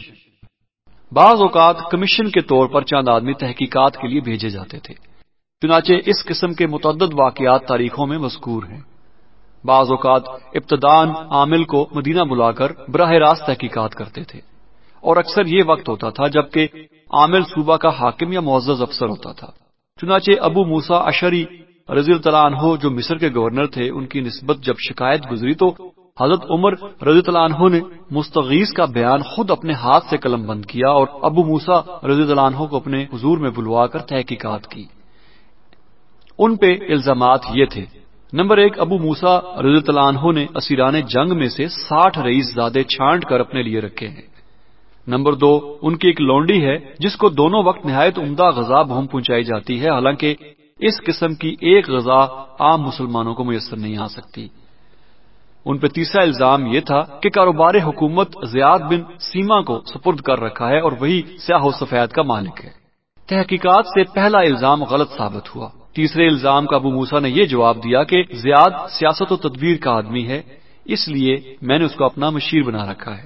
بعض اوقات کمیشن کے طور پر چند آدمی تحقیقات کے لیے بھیجے جاتے تھے۔ چنانچہ اس قسم کے متعدد واقعات تاریخوں میں مذکور ہیں۔ بعض اوقات ابتدان عامل کو مدینہ بلا کر براہ راست تحقیقات کرتے تھے۔ اور اکثر یہ وقت ہوتا تھا جبکہ عامل صوبہ کا حاکم یا معزز افسر ہوتا تھا۔ چنانچہ ابو موسا اشری رضی اللہ عنہ جو مصر کے گورنر تھے، ان کی نسبت جب شکایت گزری تو حضرت عمر رضی اللہ عنہ نے مستغیث کا بیان خود اپنے ہاتھ سے قلم بند کیا اور ابو موسا رضی اللہ عنہ کو اپنے حضور میں بلوا کر تحقیقات کی۔ ان پہ الزامات یہ تھے۔ نمبر ایک، ابو موسا رضی اللہ عنہ نے اسیران جنگ میں سے ساٹھ رئیس زادے چھانٹ کر اپنے لیے رکھے ہیں۔ نمبر دو، ان کی ایک لونڈی ہے جس کو دونوں وقت نہایت عمدہ غذا بہم پہنچائی جاتی ہے، حالانکہ اس قسم کی ایک غذا عام مسلمانوں کو میسر نہیں آ سکتی۔ ان پہ تیسرا الزام یہ تھا کہ کاروبار حکومت زیاد بن سیما کو سپرد کر رکھا ہے اور وہی سیاہ و سفید کا مالک ہے۔ تحقیقات سے پہلا الزام غلط ثابت ہوا۔ تیسرے الزام کا ابو موسا نے یہ جواب دیا کہ زیاد سیاست و تدبیر کا آدمی ہے، اس لیے میں نے اس کو اپنا مشیر بنا رکھا ہے۔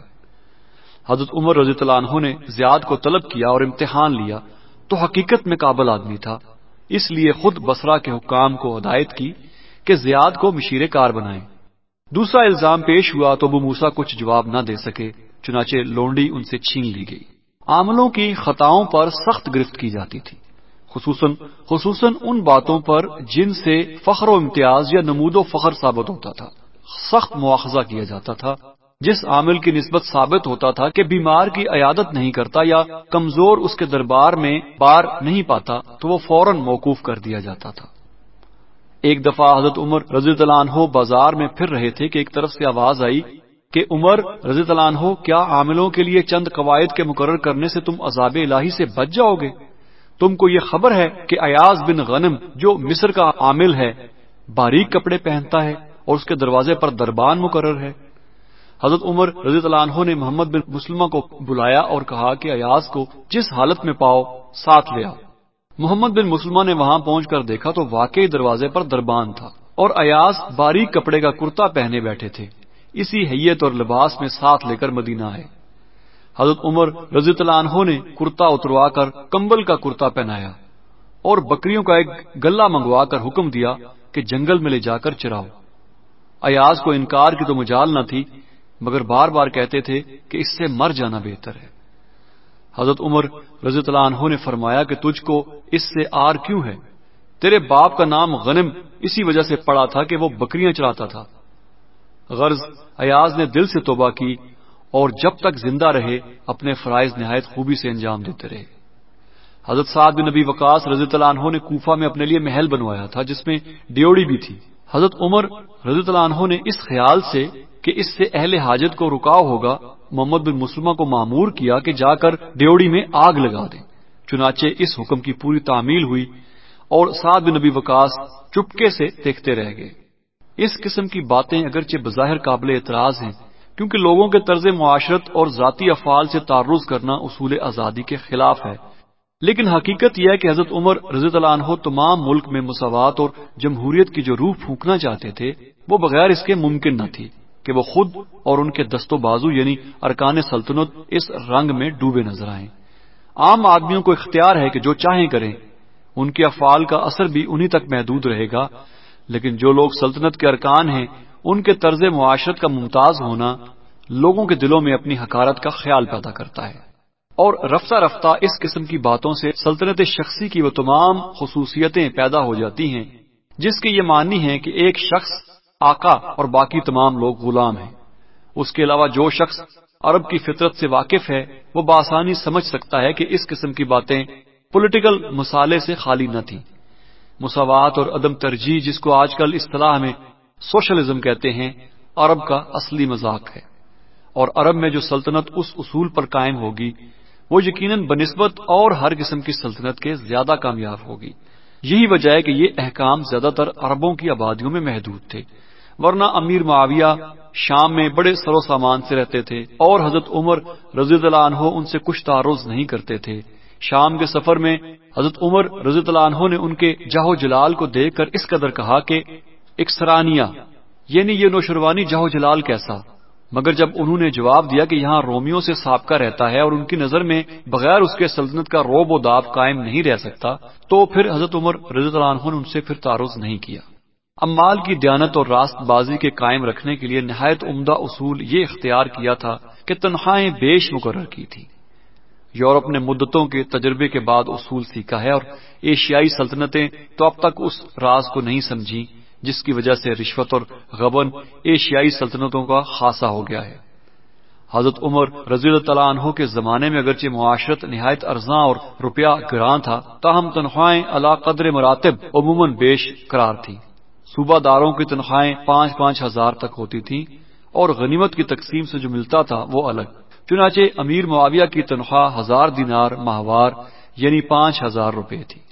حضرت عمر رضی اللہ عنہ نے زیاد کو طلب کیا اور امتحان لیا، تو حقیقت میں قابل آدمی تھا۔ اس لیے خود بسرا کے حکام کو ہدایت کی کہ زیاد کو مشیر کار بنائیں۔ دوسرا الزام پیش ہوا تو ابو موسا کچھ جواب نہ دے سکے، چنانچہ لونڈی ان سے چھین لی گئی۔ عاملوں کی خطاؤں پر سخت گرفت کی جاتی تھی۔ خصوصاً خصوصاً ان باتوں پر جن سے فخر و امتیاز یا نمود و فخر ثابت ہوتا تھا۔ سخت مواخذہ کیا جاتا تھا۔ جس عامل کی نسبت ثابت ہوتا تھا کہ بیمار کی عیادت نہیں کرتا یا کمزور اس کے دربار میں بار نہیں پاتا تو وہ فوراً موقوف کر دیا جاتا تھا۔ ایک دفعہ حضرت عمر رضی اللہ عنہ بازار میں پھر رہے تھے کہ ایک طرف سے آواز آئی کہ عمر رضی اللہ عنہ، کیا عاملوں کے لیے چند قواعد کے مقرر کرنے سے تم عذاب الہی سے بچ جاؤ گے؟ تم کو یہ خبر ہے کہ ایاز بن غنم جو مصر کا عامل ہے، باریک کپڑے پہنتا ہے اور اس کے دروازے پر دربان مقرر ہے۔ حضرت عمر رضی اللہ عنہ نے محمد بن مسلمہ کو بلایا اور کہا کہ ایاز کو جس حالت میں پاؤ، ساتھ لیا محمد بن مسلمہ نے وہاں پہنچ کر دیکھا تو واقعی دروازے پر دربان تھا اور ایاز باریک کپڑے کا کرتا پہنے بیٹھے تھے۔ اسی حیت اور لباس میں ساتھ لے کر مدینہ آئے۔ حضرت عمر رضی اللہ عنہ نے کرتا اتروا کر کمبل کا کرتا پہنایا اور بکریوں کا ایک گلہ منگوا کر حکم دیا کہ جنگل میں لے جا کر چراؤ۔ ایاز کو انکار کی تو مجال نہ تھی، مگر بار بار کہتے تھے کہ اس سے مر جانا بہتر ہے۔ حضرت عمر رضی اللہ عنہ نے فرمایا کہ تجھ کو اس سے آر کیوں ہے؟ تیرے باپ کا نام غنم اسی وجہ سے پڑا تھا کہ وہ بکریاں چلاتا تھا۔ غرض، ایاز نے دل سے توبہ کی اور جب تک زندہ رہے، اپنے فرائض نہایت خوبی سے انجام دیتے رہے۔ حضرت سعد بن نبی وکاس رضی اللہ عنہ نے کوفہ میں اپنے لیے محل بنوایا تھا، جس میں ڈیوڑی بھی تھی۔ حضرت عمر رضی اللہ عنہ نے اس خیال سے کہ اس سے اہل حاجت کو رکاو ہوگا محمد بن مسلمہ کو معمور کیا کہ جا کر ڈیوڑی میں آگ لگا دیں۔ چنانچہ اس حکم کی پوری تعمیل ہوئی اور سعد بن نبی وکاس چپکے سے دیکھتے رہ گئے۔ اس قسم کی باتیں اگرچہ بظاہر قابل اعتراض ہیں، کیونکہ لوگوں کے طرز معاشرت اور ذاتی افعال سے تعرض کرنا اصول آزادی کے خلاف ہے۔ لیکن حقیقت یہ ہے کہ حضرت عمر رضی اللہ عنہ تمام ملک میں مساوات اور جمہوریت کی جو روح پھونکنا چاہتے تھے، وہ بغیر اس کے ممکن نہ تھی۔ کہ وہ خود اور ان کے دست و بازو یعنی ارکان سلطنت اس رنگ میں ڈوبے نظر آئیں۔ عام آدمیوں کو اختیار ہے کہ جو چاہیں کریں۔ ان کے افعال کا اثر بھی انہی تک محدود رہے گا۔ لیکن جو لوگ سلطنت کے ارکان ہیں، ان کے طرز معاشرت کا ممتاز ہونا لوگوں کے دلوں میں اپنی حکارت کا خیال پیدا کرتا ہے۔ اور رفتہ رفتہ اس قسم کی باتوں سے سلطنت شخصی کی وہ تمام خصوصیتیں پیدا ہو جاتی ہیں، جس کی یہ معنی ہے کہ ایک شخص آقا اور باقی تمام لوگ غلام ہیں۔ اس کے علاوہ جو شخص عرب کی فطرت سے واقف ہے، وہ بآسانی سمجھ سکتا ہے کہ اس قسم کی باتیں پولیٹیکل مسالے سے خالی نہ تھیں۔ مساوات اور عدم ترجیح، جس کو آج کل اصطلاح میں سوشلزم کہتے ہیں، عرب کا اصلی مذاق ہے۔ اور عرب میں جو سلطنت اس اصول پر قائم ہوگی، وہ یقیناً بنسبت اور ہر قسم کی سلطنت کے زیادہ کامیاب ہوگی۔ یہی وجہ ہے کہ یہ احکام زیادہ تر عربوں کی آبادیوں میں محدود تھے۔ ورنہ امیر معاویہ شام میں بڑے سر و سامان سے رہتے تھے اور حضرت عمر رضی اللہ عنہ ان سے کچھ تعارض نہیں کرتے تھے۔ شام کے سفر میں حضرت عمر رضی اللہ عنہ نے ان کے جاہو جلال کو دیکھ کر اس قدر کہا کہ اکسرانیہ یعنی یہ نوشروانی جاہو جلال کیسا؟ مگر جب انہوں نے جواب دیا کہ یہاں رومیوں سے سابقہ رہتا ہے اور ان کی نظر میں بغیر اس کے سلطنت کا روب و داب قائم نہیں رہ سکتا، تو پھر حضرت عمر رضی اللہ عنہ نے ان سے پھر تعارض نہیں کیا۔ امال کی دیانت اور راست بازی کے قائم رکھنے کے لیے نہایت عمدہ اصول یہ اختیار کیا تھا کہ تنخواہیں بیش مقرر کی تھی یورپ نے مدتوں کے تجربے کے بعد اصول سیکھا ہے اور ایشیائی سلطنتیں تو اب تک اس راز کو نہیں سمجھی جس کی وجہ سے رشوت اور غبن ایشیائی سلطنتوں کا خاصا ہو گیا ہے۔ حضرت عمر رضی اللہ عنہ کے زمانے میں اگرچہ معاشرت نہایت ارزاں اور روپیہ گراں تھا، تاہم تنخواہیں اللہ قدر مراتب عموماً بیش قرار تھی صوبہ داروں کی تنخواہیں پانچ پانچ ہزار تک ہوتی تھیں اور غنیمت کی تقسیم سے جو ملتا تھا وہ الگ۔ چنانچہ امیر معاویہ کی تنخواہ ہزار دینار ماہوار یعنی پانچ ہزار روپے تھی۔